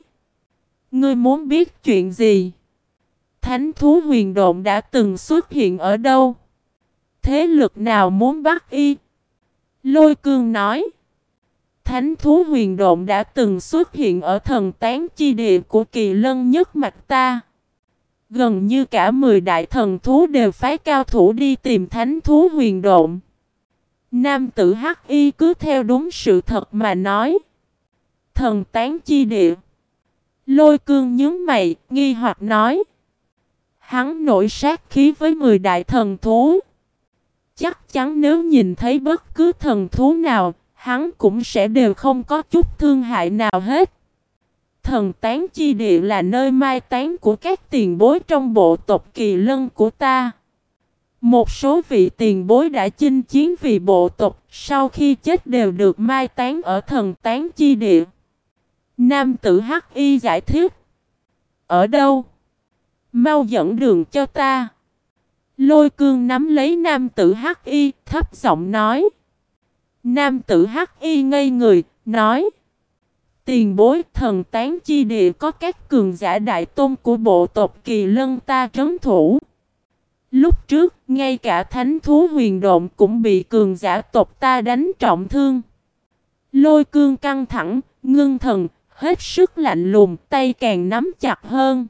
Ngươi muốn biết chuyện gì? Thánh thú huyền độn đã từng xuất hiện ở đâu? Thế lực nào muốn bắt y? Lôi cương nói. Thánh thú huyền độn đã từng xuất hiện ở thần tán chi địa của kỳ lân nhất mạch ta. Gần như cả 10 đại thần thú đều phái cao thủ đi tìm thánh thú huyền độn. Nam tử Hắc Y cứ theo đúng sự thật mà nói. Thần tán chi địa. Lôi cương nhướng mày, nghi hoặc nói. Hắn nổi sát khí với 10 đại thần thú. Chắc chắn nếu nhìn thấy bất cứ thần thú nào, hắn cũng sẽ đều không có chút thương hại nào hết. Thần tán chi địa là nơi mai tán của các tiền bối trong bộ tộc kỳ lân của ta. Một số vị tiền bối đã chinh chiến vì bộ tộc, sau khi chết đều được mai tán ở thần tán chi địa. Nam tử Hắc Y giải thích. Ở đâu? Mau dẫn đường cho ta. Lôi cương nắm lấy nam tử Hắc Y, thấp giọng nói. Nam tử Hắc Y ngây người, nói. Tiền bối thần tán chi địa có các cường giả đại tôn của bộ tộc kỳ lân ta trấn thủ. Lúc trước, ngay cả thánh thú huyền độn cũng bị cường giả tộc ta đánh trọng thương. Lôi cương căng thẳng, ngưng thần, hết sức lạnh lùng, tay càng nắm chặt hơn.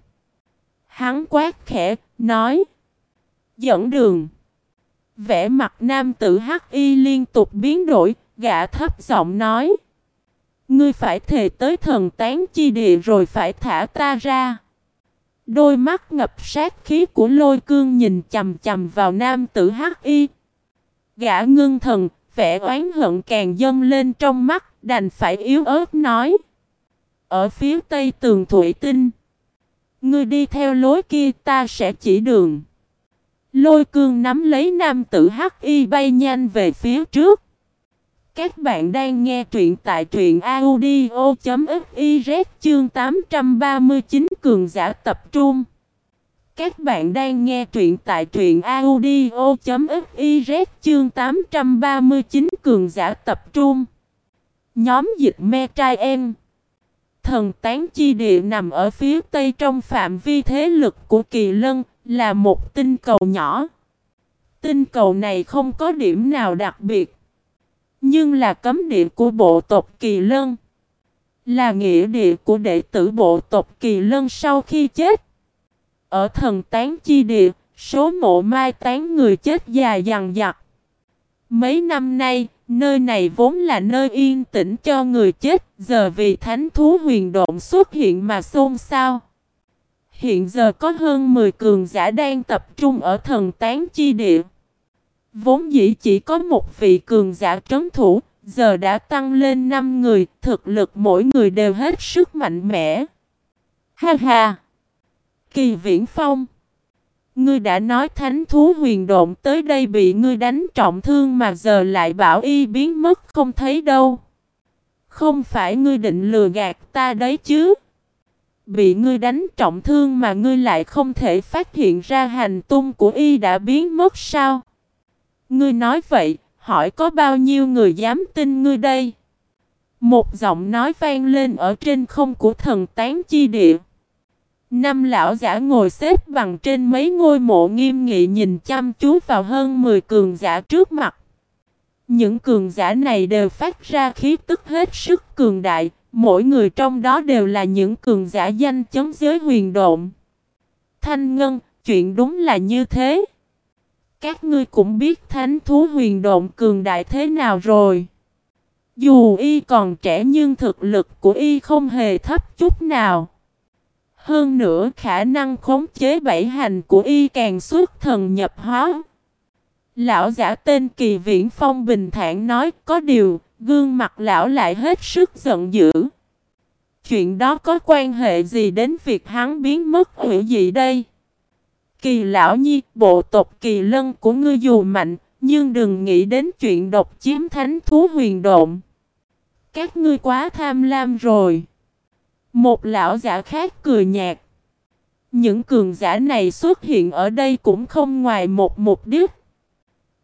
Hắn quát khẽ, nói. Dẫn đường. Vẽ mặt nam tử hắc y liên tục biến đổi, gã thấp giọng nói. Ngươi phải thề tới thần tán chi địa rồi phải thả ta ra. Đôi mắt ngập sát khí của lôi cương nhìn chầm chầm vào nam tử hắc y. Gã ngưng thần, vẻ oán hận càng dâng lên trong mắt, đành phải yếu ớt nói. Ở phía tây tường thủy tinh. Ngươi đi theo lối kia ta sẽ chỉ đường. Lôi cương nắm lấy nam tử hắc y bay nhanh về phía trước. Các bạn đang nghe truyện tại truyện audio.fiz chương 839 cường giả tập trung. Các bạn đang nghe truyện tại truyện audio.fiz chương 839 cường giả tập trung. Nhóm dịch me trai em. Thần tán chi địa nằm ở phía tây trong phạm vi thế lực của kỳ lân, là một tinh cầu nhỏ. Tinh cầu này không có điểm nào đặc biệt nhưng là cấm địa của bộ tộc Kỳ Lân. Là nghĩa địa của đệ tử bộ tộc Kỳ Lân sau khi chết. Ở thần tán chi địa, số mộ mai tán người chết dài dằng dặc. Mấy năm nay, nơi này vốn là nơi yên tĩnh cho người chết, giờ vì thánh thú huyền độn xuất hiện mà xôn xao. Hiện giờ có hơn 10 cường giả đang tập trung ở thần tán chi địa. Vốn dĩ chỉ có một vị cường giả trấn thủ, giờ đã tăng lên 5 người, thực lực mỗi người đều hết sức mạnh mẽ. Ha ha! Kỳ Viễn Phong Ngươi đã nói thánh thú huyền độn tới đây bị ngươi đánh trọng thương mà giờ lại bảo y biến mất không thấy đâu. Không phải ngươi định lừa gạt ta đấy chứ? Bị ngươi đánh trọng thương mà ngươi lại không thể phát hiện ra hành tung của y đã biến mất sao? Ngươi nói vậy, hỏi có bao nhiêu người dám tin ngươi đây? Một giọng nói vang lên ở trên không của thần tán chi địa. Năm lão giả ngồi xếp bằng trên mấy ngôi mộ nghiêm nghị nhìn chăm chú vào hơn 10 cường giả trước mặt. Những cường giả này đều phát ra khí tức hết sức cường đại, mỗi người trong đó đều là những cường giả danh chấn giới huyền độn. Thanh Ngân, chuyện đúng là như thế. Các ngươi cũng biết thánh thú huyền độn cường đại thế nào rồi. Dù y còn trẻ nhưng thực lực của y không hề thấp chút nào. Hơn nữa khả năng khống chế bảy hành của y càng xuất thần nhập hóa. Lão giả tên Kỳ Viễn Phong bình thản nói có điều, gương mặt lão lại hết sức giận dữ. Chuyện đó có quan hệ gì đến việc hắn biến mất hữu gì đây? Kỳ lão nhi, bộ tộc kỳ lân của ngươi dù mạnh, nhưng đừng nghĩ đến chuyện độc chiếm thánh thú huyền độn. Các ngươi quá tham lam rồi. Một lão giả khác cười nhạt. Những cường giả này xuất hiện ở đây cũng không ngoài một mục đích.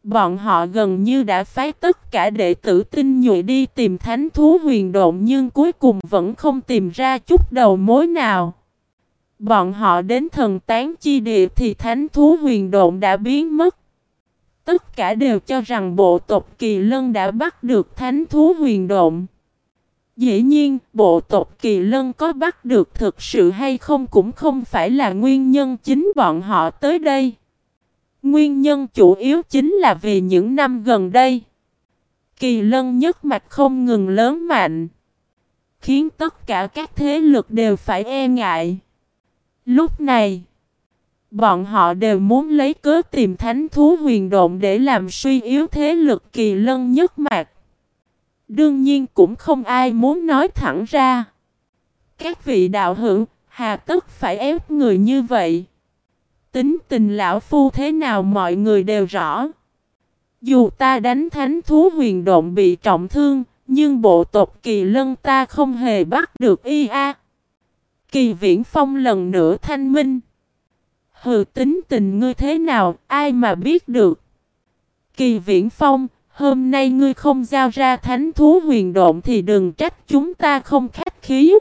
Bọn họ gần như đã phái tất cả đệ tử tinh nhuệ đi tìm thánh thú huyền độn nhưng cuối cùng vẫn không tìm ra chút đầu mối nào. Bọn họ đến thần tán chi địa thì thánh thú huyền độn đã biến mất. Tất cả đều cho rằng bộ tộc kỳ lân đã bắt được thánh thú huyền độn. Dĩ nhiên, bộ tộc Kỳ Lân có bắt được thực sự hay không cũng không phải là nguyên nhân chính bọn họ tới đây. Nguyên nhân chủ yếu chính là vì những năm gần đây. Kỳ Lân nhất mạch không ngừng lớn mạnh. Khiến tất cả các thế lực đều phải e ngại. Lúc này, bọn họ đều muốn lấy cớ tìm thánh thú huyền độn để làm suy yếu thế lực Kỳ Lân nhất mạch. Đương nhiên cũng không ai muốn nói thẳng ra. Các vị đạo hữu, hà tất phải ép người như vậy. Tính tình lão phu thế nào mọi người đều rõ. Dù ta đánh thánh thú huyền độn bị trọng thương, nhưng bộ tộc kỳ lân ta không hề bắt được y a. Kỳ viễn phong lần nữa thanh minh. Hừ tính tình ngươi thế nào, ai mà biết được. Kỳ viễn phong, Hôm nay ngươi không giao ra thánh thú huyền độn thì đừng trách chúng ta không khách khí.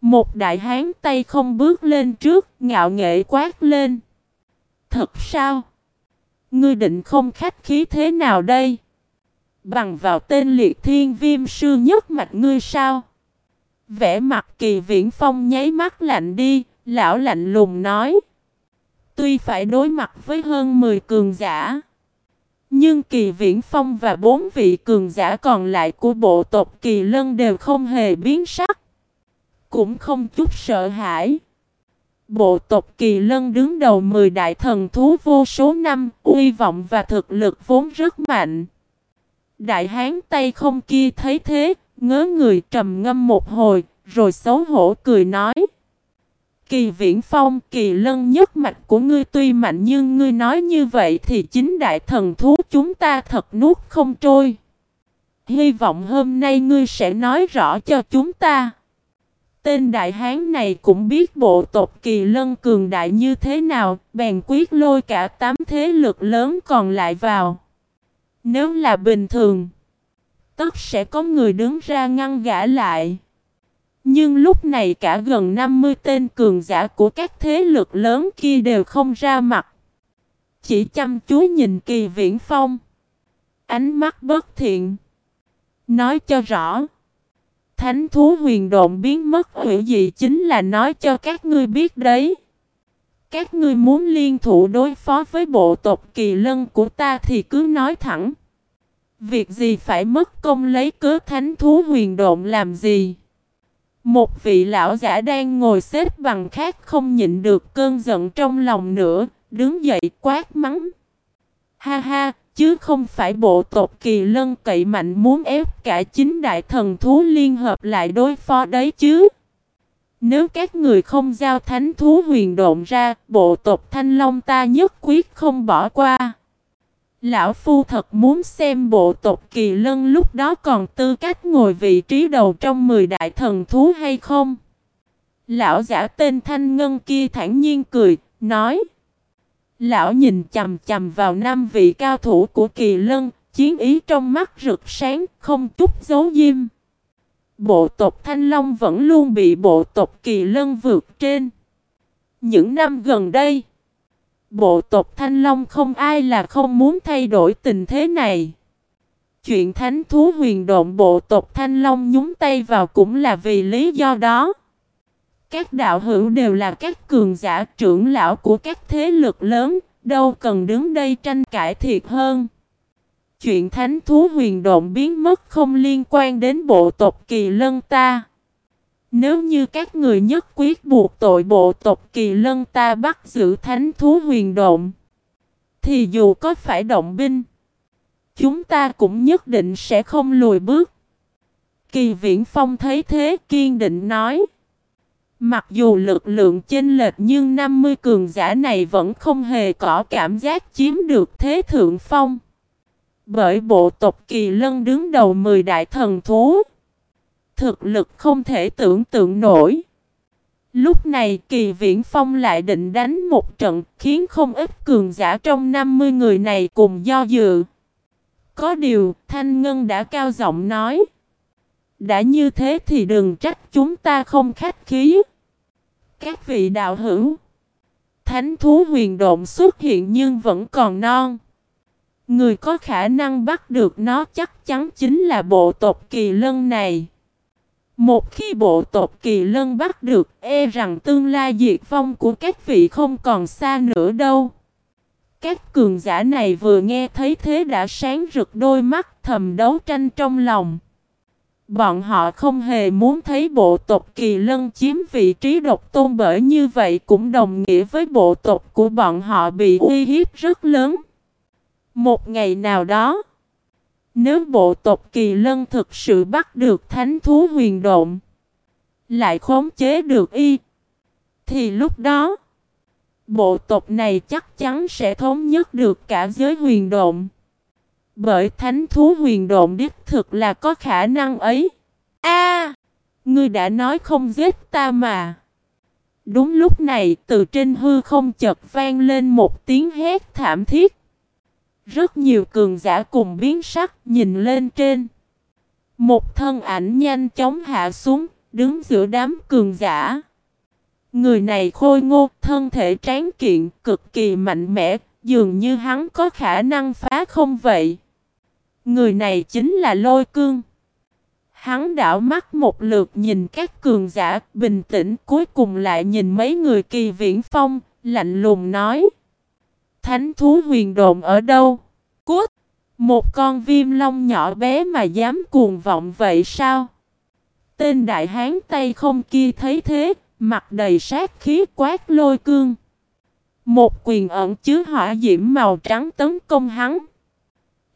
Một đại hán tay không bước lên trước, ngạo nghệ quát lên. Thật sao? Ngươi định không khách khí thế nào đây? Bằng vào tên liệt thiên viêm sư nhất mạch ngươi sao? Vẽ mặt kỳ viễn phong nháy mắt lạnh đi, lão lạnh lùng nói. Tuy phải đối mặt với hơn 10 cường giả. Nhưng kỳ viễn phong và bốn vị cường giả còn lại của bộ tộc kỳ lân đều không hề biến sắc. Cũng không chút sợ hãi. Bộ tộc kỳ lân đứng đầu 10 đại thần thú vô số năm, uy vọng và thực lực vốn rất mạnh. Đại hán tay không kia thấy thế, ngớ người trầm ngâm một hồi, rồi xấu hổ cười nói. Kỳ viễn phong, kỳ lân nhất mạch của ngươi tuy mạnh nhưng ngươi nói như vậy thì chính đại thần thú chúng ta thật nuốt không trôi. Hy vọng hôm nay ngươi sẽ nói rõ cho chúng ta. Tên đại hán này cũng biết bộ tộc kỳ lân cường đại như thế nào, bèn quyết lôi cả tám thế lực lớn còn lại vào. Nếu là bình thường, tất sẽ có người đứng ra ngăn gã lại. Nhưng lúc này cả gần 50 tên cường giả của các thế lực lớn kia đều không ra mặt. Chỉ chăm chú nhìn kỳ viễn phong. Ánh mắt bất thiện. Nói cho rõ. Thánh thú huyền độn biến mất hữu gì chính là nói cho các ngươi biết đấy. Các ngươi muốn liên thủ đối phó với bộ tộc kỳ lân của ta thì cứ nói thẳng. Việc gì phải mất công lấy cớ thánh thú huyền độn làm gì? Một vị lão giả đang ngồi xếp bằng khác không nhịn được cơn giận trong lòng nữa, đứng dậy quát mắng. Ha ha, chứ không phải bộ tộc kỳ lân cậy mạnh muốn ép cả chính đại thần thú liên hợp lại đối phó đấy chứ. Nếu các người không giao thánh thú huyền độn ra, bộ tộc thanh long ta nhất quyết không bỏ qua. Lão Phu thật muốn xem bộ tộc kỳ lân lúc đó còn tư cách ngồi vị trí đầu trong 10 đại thần thú hay không? Lão giả tên Thanh Ngân kia thản nhiên cười, nói Lão nhìn chầm chầm vào năm vị cao thủ của kỳ lân, chiến ý trong mắt rực sáng, không chút giấu diêm. Bộ tộc Thanh Long vẫn luôn bị bộ tộc kỳ lân vượt trên. Những năm gần đây, bộ tộc Thanh Long không ai là không muốn thay đổi tình thế này. Chuyện thánh thú huyền động bộ tộc Thanh Long nhúng tay vào cũng là vì lý do đó. Các đạo hữu đều là các cường giả trưởng lão của các thế lực lớn, đâu cần đứng đây tranh cãi thiệt hơn. Chuyện thánh thú huyền độn biến mất không liên quan đến bộ tộc kỳ lân ta. Nếu như các người nhất quyết buộc tội bộ tộc kỳ lân ta bắt giữ thánh thú huyền độn, thì dù có phải động binh, chúng ta cũng nhất định sẽ không lùi bước. Kỳ viễn phong thấy thế kiên định nói. Mặc dù lực lượng chênh lệch nhưng 50 cường giả này vẫn không hề có cảm giác chiếm được thế thượng phong. Bởi bộ tộc kỳ lân đứng đầu 10 đại thần thú. Thực lực không thể tưởng tượng nổi. Lúc này kỳ viễn phong lại định đánh một trận khiến không ít cường giả trong 50 người này cùng do dự. Có điều, Thanh Ngân đã cao giọng nói. Đã như thế thì đừng trách chúng ta không khách khí. Các vị đạo hữu. Thánh thú huyền độn xuất hiện nhưng vẫn còn non. Người có khả năng bắt được nó chắc chắn chính là bộ tộc kỳ lân này. Một khi bộ tộc kỳ lân bắt được, e rằng tương lai diệt vong của các vị không còn xa nữa đâu. Các cường giả này vừa nghe thấy thế đã sáng rực đôi mắt thầm đấu tranh trong lòng. Bọn họ không hề muốn thấy bộ tộc kỳ lân chiếm vị trí độc tôn bởi như vậy cũng đồng nghĩa với bộ tộc của bọn họ bị uy hiếp rất lớn. Một ngày nào đó, nếu bộ tộc kỳ lân thực sự bắt được thánh thú huyền độn, lại khống chế được y, thì lúc đó, bộ tộc này chắc chắn sẽ thống nhất được cả giới huyền độn. Bởi thánh thú huyền độn đích thực là có khả năng ấy. A, ngươi đã nói không giết ta mà. Đúng lúc này, từ trên hư không chợt vang lên một tiếng hét thảm thiết. Rất nhiều cường giả cùng biến sắc nhìn lên trên. Một thân ảnh nhanh chóng hạ xuống, đứng giữa đám cường giả. Người này khôi ngô, thân thể tráng kiện, cực kỳ mạnh mẽ, dường như hắn có khả năng phá không vậy. Người này chính là Lôi Cương. Hắn đảo mắt một lượt nhìn các cường giả, bình tĩnh cuối cùng lại nhìn mấy người kỳ viễn phong, lạnh lùng nói. Thánh thú huyền độn ở đâu? Cút! Một con viêm long nhỏ bé mà dám cuồng vọng vậy sao? Tên đại hán tay không kia thấy thế, mặt đầy sát khí quát lôi cương. Một quyền ẩn chứa hỏa diễm màu trắng tấn công hắn.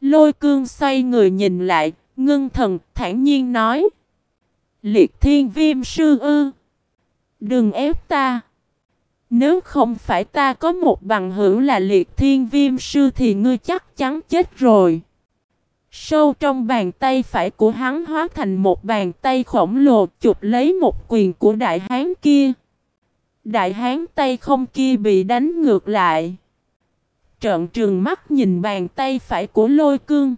Lôi cương xoay người nhìn lại, ngưng thần thản nhiên nói. Liệt thiên viêm sư ư. Đừng ép ta. Nếu không phải ta có một bằng hữu là liệt thiên viêm sư thì ngươi chắc chắn chết rồi. Sâu trong bàn tay phải của hắn hóa thành một bàn tay khổng lồ, chụp lấy một quyền của đại hán kia. Đại hán tay không kia bị đánh ngược lại. Trợn trường mắt nhìn bàn tay phải của lôi cương.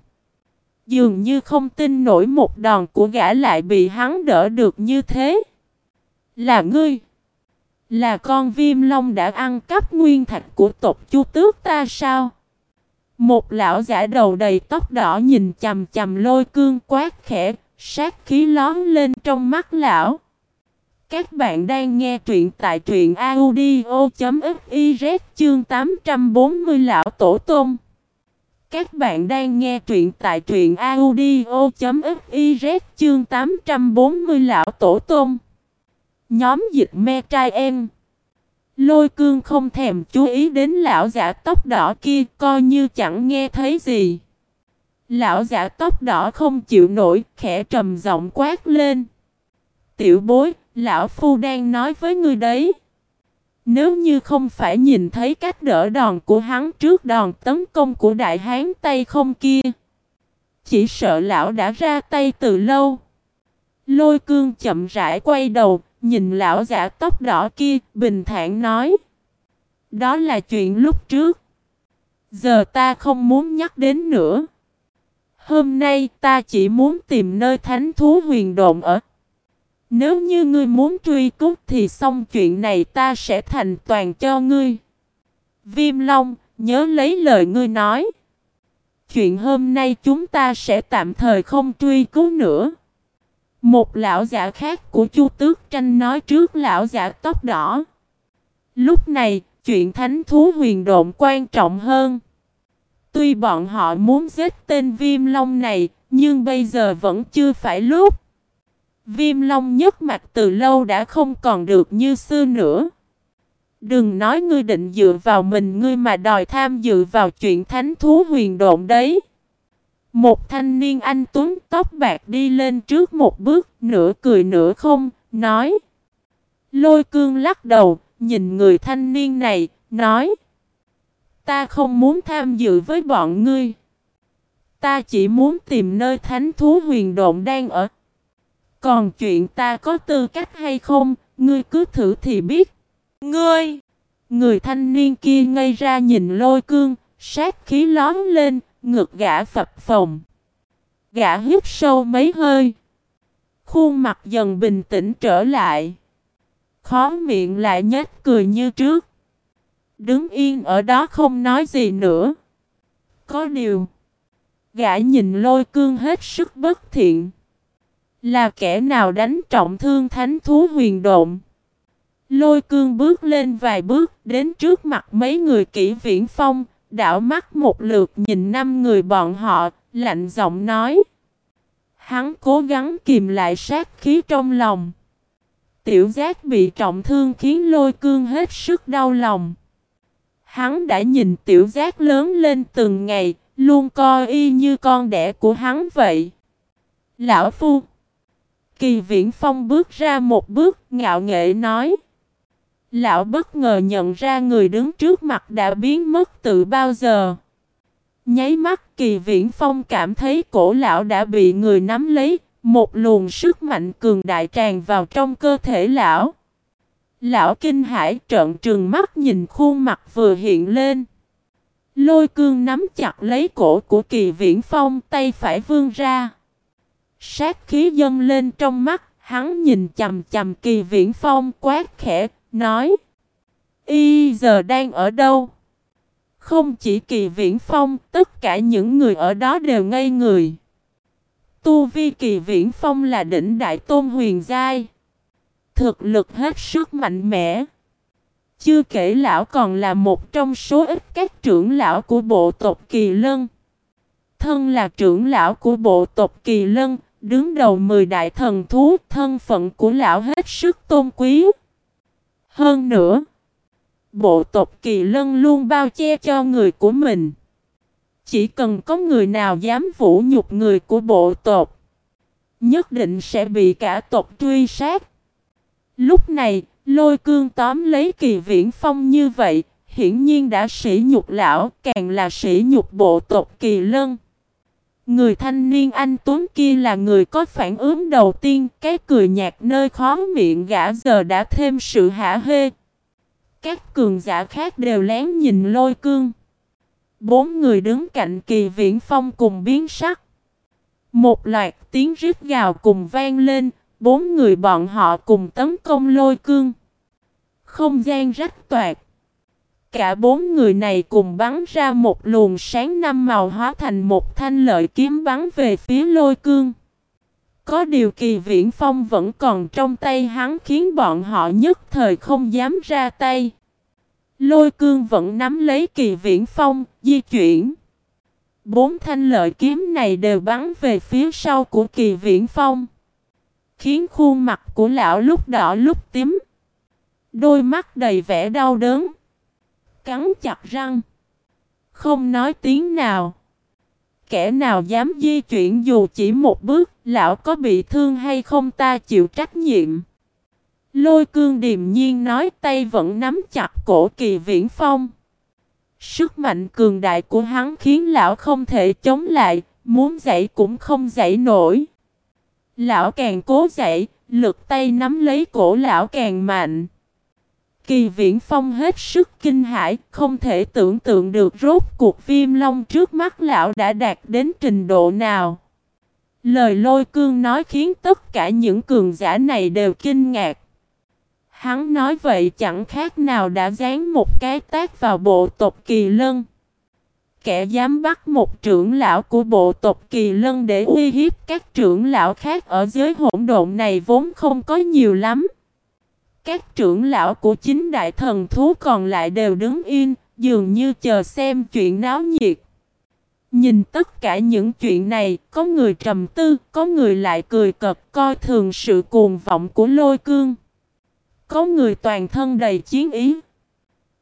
Dường như không tin nổi một đòn của gã lại bị hắn đỡ được như thế. Là ngươi. Là con viêm long đã ăn cắp nguyên thạch của tộc chu tước ta sao? Một lão giả đầu đầy tóc đỏ nhìn chầm chầm lôi cương quát khẽ, sát khí lón lên trong mắt lão. Các bạn đang nghe truyện tại truyện audio.fiz chương 840 lão tổ tôm. Các bạn đang nghe truyện tại truyện audio.fiz chương 840 Lão Tổ Tôm Nhóm dịch me trai em Lôi cương không thèm chú ý đến lão giả tóc đỏ kia coi như chẳng nghe thấy gì. Lão giả tóc đỏ không chịu nổi, khẽ trầm giọng quát lên. Tiểu bối, lão phu đang nói với ngươi đấy. Nếu như không phải nhìn thấy cách đỡ đòn của hắn trước đòn tấn công của đại hán tay không kia. Chỉ sợ lão đã ra tay từ lâu. Lôi cương chậm rãi quay đầu, nhìn lão giả tóc đỏ kia, bình thản nói. Đó là chuyện lúc trước. Giờ ta không muốn nhắc đến nữa. Hôm nay ta chỉ muốn tìm nơi thánh thú huyền độn ở. Nếu như ngươi muốn truy cứu thì xong chuyện này ta sẽ thành toàn cho ngươi. Viêm Long, nhớ lấy lời ngươi nói. Chuyện hôm nay chúng ta sẽ tạm thời không truy cứu nữa. Một lão giả khác của Chu Tước Tranh nói trước lão giả tóc đỏ. Lúc này, chuyện thánh thú huyền độn quan trọng hơn. Tuy bọn họ muốn giết tên Viêm Long này, nhưng bây giờ vẫn chưa phải lúc. Viêm Long nhất mặt từ lâu đã không còn được như xưa nữa. Đừng nói ngươi định dựa vào mình ngươi mà đòi tham dự vào chuyện thánh thú huyền độn đấy. Một thanh niên anh tuấn tóc bạc đi lên trước một bước, nửa cười nửa không, nói. Lôi cương lắc đầu, nhìn người thanh niên này, nói. Ta không muốn tham dự với bọn ngươi. Ta chỉ muốn tìm nơi thánh thú huyền độn đang ở. Còn chuyện ta có tư cách hay không, ngươi cứ thử thì biết. Ngươi! Người thanh niên kia ngây ra nhìn lôi cương, sát khí lón lên, ngực gã phập phồng. Gã hít sâu mấy hơi. Khuôn mặt dần bình tĩnh trở lại. Khó miệng lại nhếch cười như trước. Đứng yên ở đó không nói gì nữa. Có điều. Gã nhìn lôi cương hết sức bất thiện. Là kẻ nào đánh trọng thương thánh thú huyền độn. Lôi cương bước lên vài bước đến trước mặt mấy người kỹ viễn phong, đảo mắt một lượt nhìn năm người bọn họ, lạnh giọng nói. Hắn cố gắng kìm lại sát khí trong lòng. Tiểu giác bị trọng thương khiến lôi cương hết sức đau lòng. Hắn đã nhìn tiểu giác lớn lên từng ngày, luôn coi y như con đẻ của hắn vậy. Lão Phu Kỳ viễn phong bước ra một bước, ngạo nghệ nói. Lão bất ngờ nhận ra người đứng trước mặt đã biến mất từ bao giờ. Nháy mắt kỳ viễn phong cảm thấy cổ lão đã bị người nắm lấy, một luồng sức mạnh cường đại tràn vào trong cơ thể lão. Lão kinh hải trợn trừng mắt nhìn khuôn mặt vừa hiện lên. Lôi cương nắm chặt lấy cổ của kỳ viễn phong tay phải vươn ra. Sát khí dâng lên trong mắt, hắn nhìn chầm chầm kỳ viễn phong quát khẽ, nói. Y giờ đang ở đâu? Không chỉ kỳ viễn phong, tất cả những người ở đó đều ngây người. Tu vi kỳ viễn phong là đỉnh đại tôn huyền giai. Thực lực hết sức mạnh mẽ. Chưa kể lão còn là một trong số ít các trưởng lão của bộ tộc Kỳ Lân. Thân là trưởng lão của bộ tộc Kỳ Lân, đứng đầu 10 đại thần thú, thân phận của lão hết sức tôn quý. Hơn nữa, bộ tộc Kỳ Lân luôn bao che cho người của mình. Chỉ cần có người nào dám vũ nhục người của bộ tộc, nhất định sẽ bị cả tộc truy sát. Lúc này, lôi cương tóm lấy kỳ viễn phong như vậy, hiển nhiên đã sỉ nhục lão, càng là sỉ nhục bộ tộc kỳ lân. Người thanh niên anh Tuấn kia là người có phản ứng đầu tiên, cái cười nhạt nơi khó miệng gã giờ đã thêm sự hả hê. Các cường giả khác đều lén nhìn lôi cương. Bốn người đứng cạnh kỳ viễn phong cùng biến sắc. Một loạt tiếng rít gào cùng vang lên, bốn người bọn họ cùng tấn công lôi cương. Không gian rách toạc. Cả bốn người này cùng bắn ra một luồng sáng năm màu hóa thành một thanh lợi kiếm bắn về phía lôi cương. Có điều kỳ viễn phong vẫn còn trong tay hắn khiến bọn họ nhất thời không dám ra tay. Lôi cương vẫn nắm lấy kỳ viễn phong, di chuyển. Bốn thanh lợi kiếm này đều bắn về phía sau của kỳ viễn phong. Khiến khuôn mặt của lão lúc đỏ lúc tím. Đôi mắt đầy vẻ đau đớn. Cắn chặt răng. Không nói tiếng nào. Kẻ nào dám di chuyển dù chỉ một bước, lão có bị thương hay không ta chịu trách nhiệm. Lôi cương điềm nhiên nói tay vẫn nắm chặt cổ kỳ viễn phong. Sức mạnh cường đại của hắn khiến lão không thể chống lại, muốn dậy cũng không dậy nổi. Lão càng cố dậy, lực tay nắm lấy cổ lão càng mạnh. Kỳ viễn phong hết sức kinh hãi, không thể tưởng tượng được rốt cuộc viêm long trước mắt lão đã đạt đến trình độ nào. Lời lôi cương nói khiến tất cả những cường giả này đều kinh ngạc. Hắn nói vậy chẳng khác nào đã dán một cái tác vào bộ tộc kỳ lân. Kẻ dám bắt một trưởng lão của bộ tộc kỳ lân để uy hiếp các trưởng lão khác ở giới hỗn độn này vốn không có nhiều lắm. Các trưởng lão của chính đại thần thú còn lại đều đứng yên, dường như chờ xem chuyện náo nhiệt. Nhìn tất cả những chuyện này, có người trầm tư, có người lại cười cợt coi thường sự cuồng vọng của lôi cương. Có người toàn thân đầy chiến ý.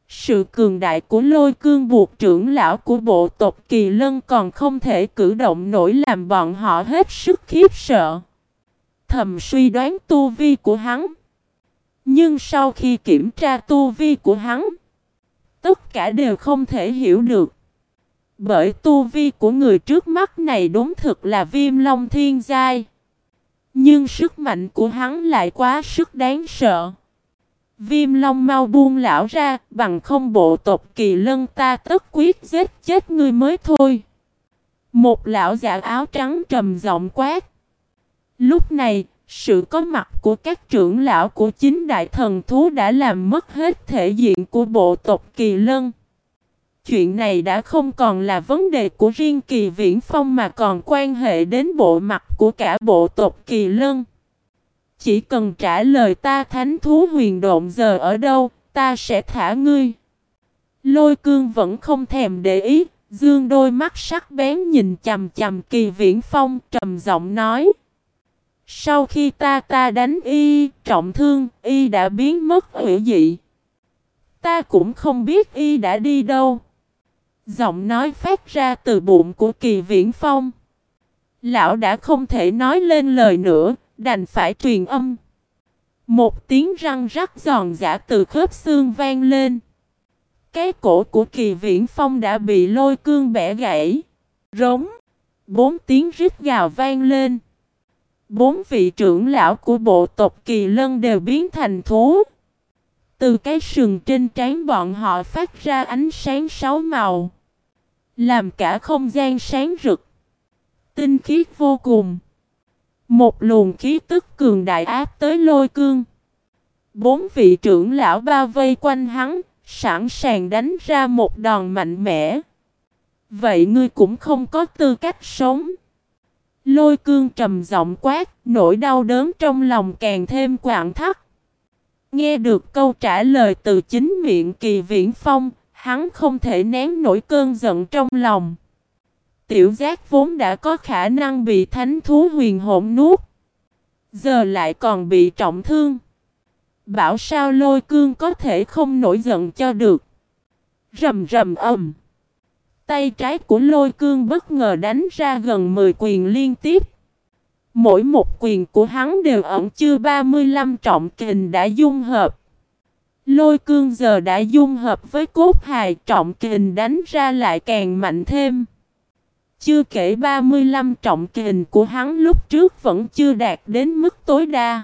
Sự cường đại của lôi cương buộc trưởng lão của bộ tộc Kỳ Lân còn không thể cử động nổi làm bọn họ hết sức khiếp sợ. Thầm suy đoán tu vi của hắn. Nhưng sau khi kiểm tra tu vi của hắn, tất cả đều không thể hiểu được. Bởi tu vi của người trước mắt này đúng thực là viêm long thiên giai. Nhưng sức mạnh của hắn lại quá sức đáng sợ. Viêm long mau buông lão ra, bằng không bộ tộc kỳ lân ta tất quyết giết chết ngươi mới thôi. Một lão giả áo trắng trầm giọng quát. Lúc này, sự có mặt của các trưởng lão của chính đại thần thú đã làm mất hết thể diện của bộ tộc kỳ lân. Chuyện này đã không còn là vấn đề của riêng kỳ viễn phong mà còn quan hệ đến bộ mặt của cả bộ tộc kỳ lân. Chỉ cần trả lời ta thánh thú huyền độn giờ ở đâu, ta sẽ thả ngươi. Lôi cương vẫn không thèm để ý, dương đôi mắt sắc bén nhìn chầm chầm kỳ viễn phong trầm giọng nói. Sau khi ta ta đánh y, trọng thương, y đã biến mất hữu dị. Ta cũng không biết y đã đi đâu. Giọng nói phát ra từ bụng của kỳ viễn phong. Lão đã không thể nói lên lời nữa, đành phải truyền âm. Một tiếng răng rắc giòn giả từ khớp xương vang lên. Cái cổ của kỳ viễn phong đã bị lôi cương bẻ gãy. Rống. Bốn tiếng rít gào vang lên. Bốn vị trưởng lão của bộ tộc kỳ lân đều biến thành thú. Từ cái sừng trên trán bọn họ phát ra ánh sáng sáu màu. Làm cả không gian sáng rực. Tinh khiết vô cùng. Một luồng khí tức cường đại áp tới lôi cương. Bốn vị trưởng lão bao vây quanh hắn, sẵn sàng đánh ra một đòn mạnh mẽ. Vậy ngươi cũng không có tư cách sống. Lôi cương trầm giọng quát, nỗi đau đớn trong lòng càng thêm quạng thắt. Nghe được câu trả lời từ chính miệng kỳ viễn phong, hắn không thể nén nổi cơn giận trong lòng. Tiểu giác vốn đã có khả năng bị thánh thú huyền hỗn nuốt. Giờ lại còn bị trọng thương. Bảo sao lôi cương có thể không nổi giận cho được. Rầm rầm ầm. Tay trái của lôi cương bất ngờ đánh ra gần 10 quyền liên tiếp. Mỗi một quyền của hắn đều ẩn chưa 35 trọng kình đã dung hợp. Lôi cương giờ đã dung hợp với cốt hài trọng kình đánh ra lại càng mạnh thêm. Chưa kể 35 trọng kình của hắn lúc trước vẫn chưa đạt đến mức tối đa.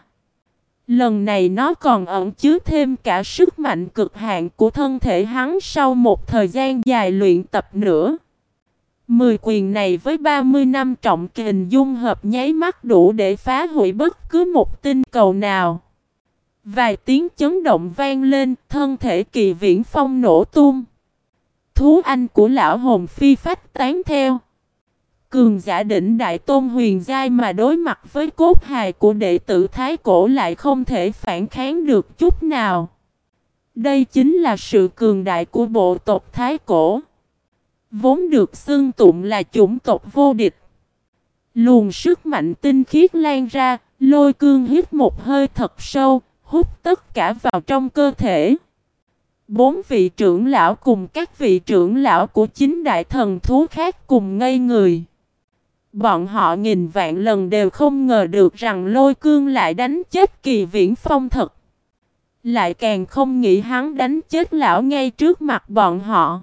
Lần này nó còn ẩn chứa thêm cả sức mạnh cực hạn của thân thể hắn sau một thời gian dài luyện tập nữa. Mười quyền này với 30 năm trọng kình dung hợp nháy mắt đủ để phá hủy bất cứ một tinh cầu nào. Vài tiếng chấn động vang lên, thân thể kỳ viễn phong nổ tung. Thú anh của lão hồn phi phách tán theo. Cường giả đỉnh đại tôn huyền giai mà đối mặt với cốt hài của đệ tử Thái Cổ lại không thể phản kháng được chút nào. Đây chính là sự cường đại của bộ tộc Thái Cổ. Vốn được xưng tụng là chủng tộc vô địch. luồn sức mạnh tinh khiết lan ra, lôi cương hít một hơi thật sâu, hút tất cả vào trong cơ thể. Bốn vị trưởng lão cùng các vị trưởng lão của chính đại thần thú khác cùng ngây người. Bọn họ nghìn vạn lần đều không ngờ được rằng lôi cương lại đánh chết kỳ viễn phong thật. Lại càng không nghĩ hắn đánh chết lão ngay trước mặt bọn họ.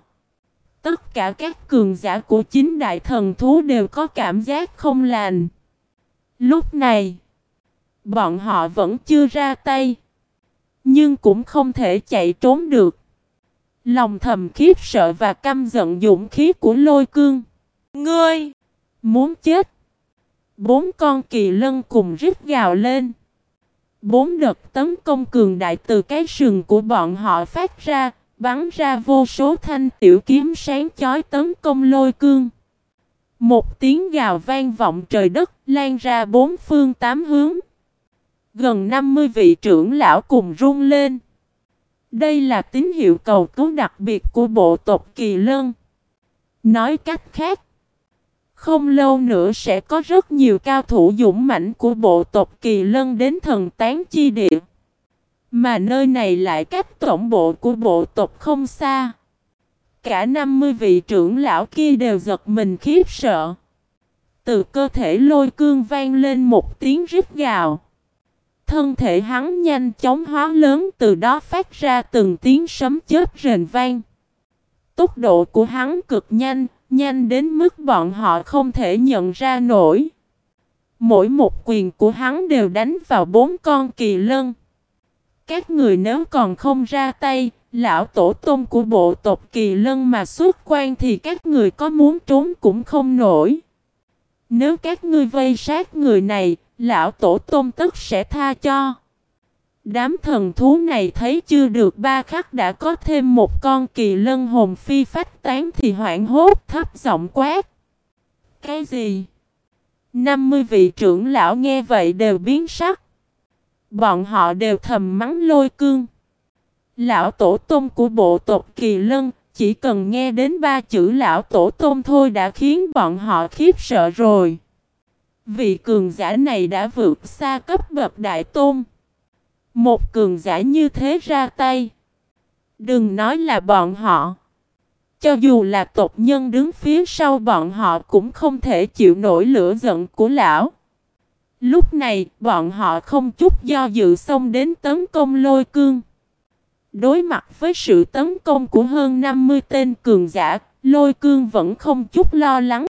Tất cả các cường giả của chính đại thần thú đều có cảm giác không lành. Lúc này, bọn họ vẫn chưa ra tay. Nhưng cũng không thể chạy trốn được. Lòng thầm khiếp sợ và căm giận dũng khí của lôi cương. Ngươi! Muốn chết! Bốn con kỳ lân cùng rít gào lên. Bốn đợt tấn công cường đại từ cái sừng của bọn họ phát ra, bắn ra vô số thanh tiểu kiếm sáng chói tấn công lôi cương. Một tiếng gào vang vọng trời đất, lan ra bốn phương tám hướng. Gần 50 vị trưởng lão cùng run lên. Đây là tín hiệu cầu cứu đặc biệt của bộ tộc Kỳ Lân. Nói cách khác, không lâu nữa sẽ có rất nhiều cao thủ dũng mãnh của bộ tộc Kỳ Lân đến thần tán chi địa. Mà nơi này lại cách tổng bộ của bộ tộc không xa. Cả 50 vị trưởng lão kia đều giật mình khiếp sợ. Từ cơ thể lôi cương vang lên một tiếng rít gào. Thân thể hắn nhanh chóng hóa lớn từ đó phát ra từng tiếng sấm chớp rền vang. Tốc độ của hắn cực nhanh, nhanh đến mức bọn họ không thể nhận ra nổi. Mỗi một quyền của hắn đều đánh vào bốn con kỳ lân. Các người nếu còn không ra tay, lão tổ tôm của bộ tộc kỳ lân mà xuất quan thì các người có muốn trốn cũng không nổi. Nếu các ngươi vây sát người này, lão tổ tôm tức sẽ tha cho. Đám thần thú này thấy chưa được ba khắc đã có thêm một con kỳ lân hồn phi phách tán thì hoảng hốt, thấp giọng quát. Cái gì? 50 vị trưởng lão nghe vậy đều biến sắc. Bọn họ đều thầm mắng lôi cương. Lão tổ tôm của bộ tộc kỳ lân chỉ cần nghe đến ba chữ lão tổ tôm thôi đã khiến bọn họ khiếp sợ rồi. Vị cường giả này đã vượt xa cấp bậc đại tôn. Một cường giả như thế ra tay. Đừng nói là bọn họ. Cho dù là tộc nhân đứng phía sau bọn họ cũng không thể chịu nổi lửa giận của lão. Lúc này, bọn họ không chút do dự xông đến tấn công lôi cương. Đối mặt với sự tấn công của hơn 50 tên cường giả, lôi cương vẫn không chút lo lắng.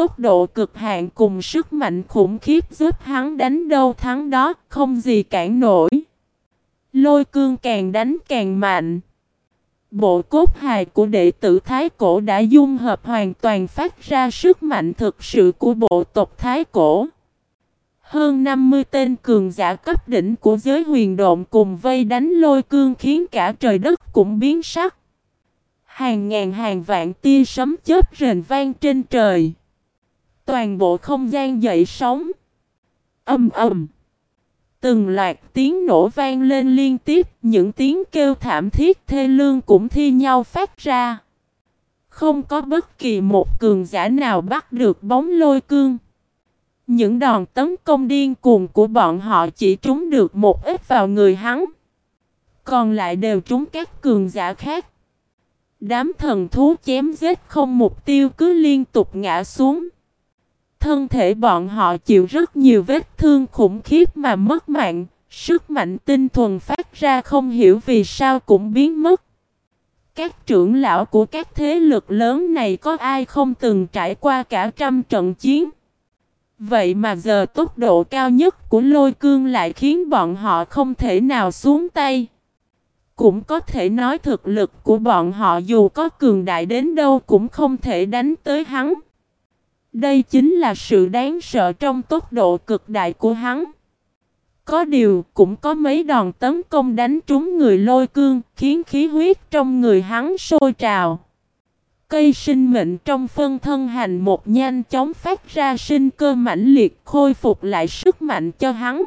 Tốc độ cực hạn cùng sức mạnh khủng khiếp giúp hắn đánh đâu thắng đó, không gì cản nổi. Lôi cương càng đánh càng mạnh. Bộ cốt hài của đệ tử Thái Cổ đã dung hợp hoàn toàn phát ra sức mạnh thực sự của bộ tộc Thái Cổ. Hơn 50 tên cường giả cấp đỉnh của giới huyền độn cùng vây đánh lôi cương khiến cả trời đất cũng biến sắc. Hàng ngàn hàng vạn tia sấm chớp rền vang trên trời. Toàn bộ không gian dậy sóng. Âm ầm. Từng loạt tiếng nổ vang lên liên tiếp, những tiếng kêu thảm thiết thê lương cũng thi nhau phát ra. Không có bất kỳ một cường giả nào bắt được bóng lôi cương. Những đòn tấn công điên cuồng của bọn họ chỉ trúng được một ít vào người hắn. Còn lại đều trúng các cường giả khác. Đám thần thú chém giết không mục tiêu cứ liên tục ngã xuống. Thân thể bọn họ chịu rất nhiều vết thương khủng khiếp mà mất mạng, sức mạnh tinh thuần phát ra không hiểu vì sao cũng biến mất. Các trưởng lão của các thế lực lớn này có ai không từng trải qua cả trăm trận chiến. Vậy mà giờ tốc độ cao nhất của lôi cương lại khiến bọn họ không thể nào xuống tay. Cũng có thể nói thực lực của bọn họ dù có cường đại đến đâu cũng không thể đánh tới hắn. Đây chính là sự đáng sợ trong tốc độ cực đại của hắn. Có điều cũng có mấy đòn tấn công đánh trúng người lôi cương, khiến khí huyết trong người hắn sôi trào. Cây sinh mệnh trong phân thân hành một nhanh chóng phát ra sinh cơ mãnh liệt khôi phục lại sức mạnh cho hắn.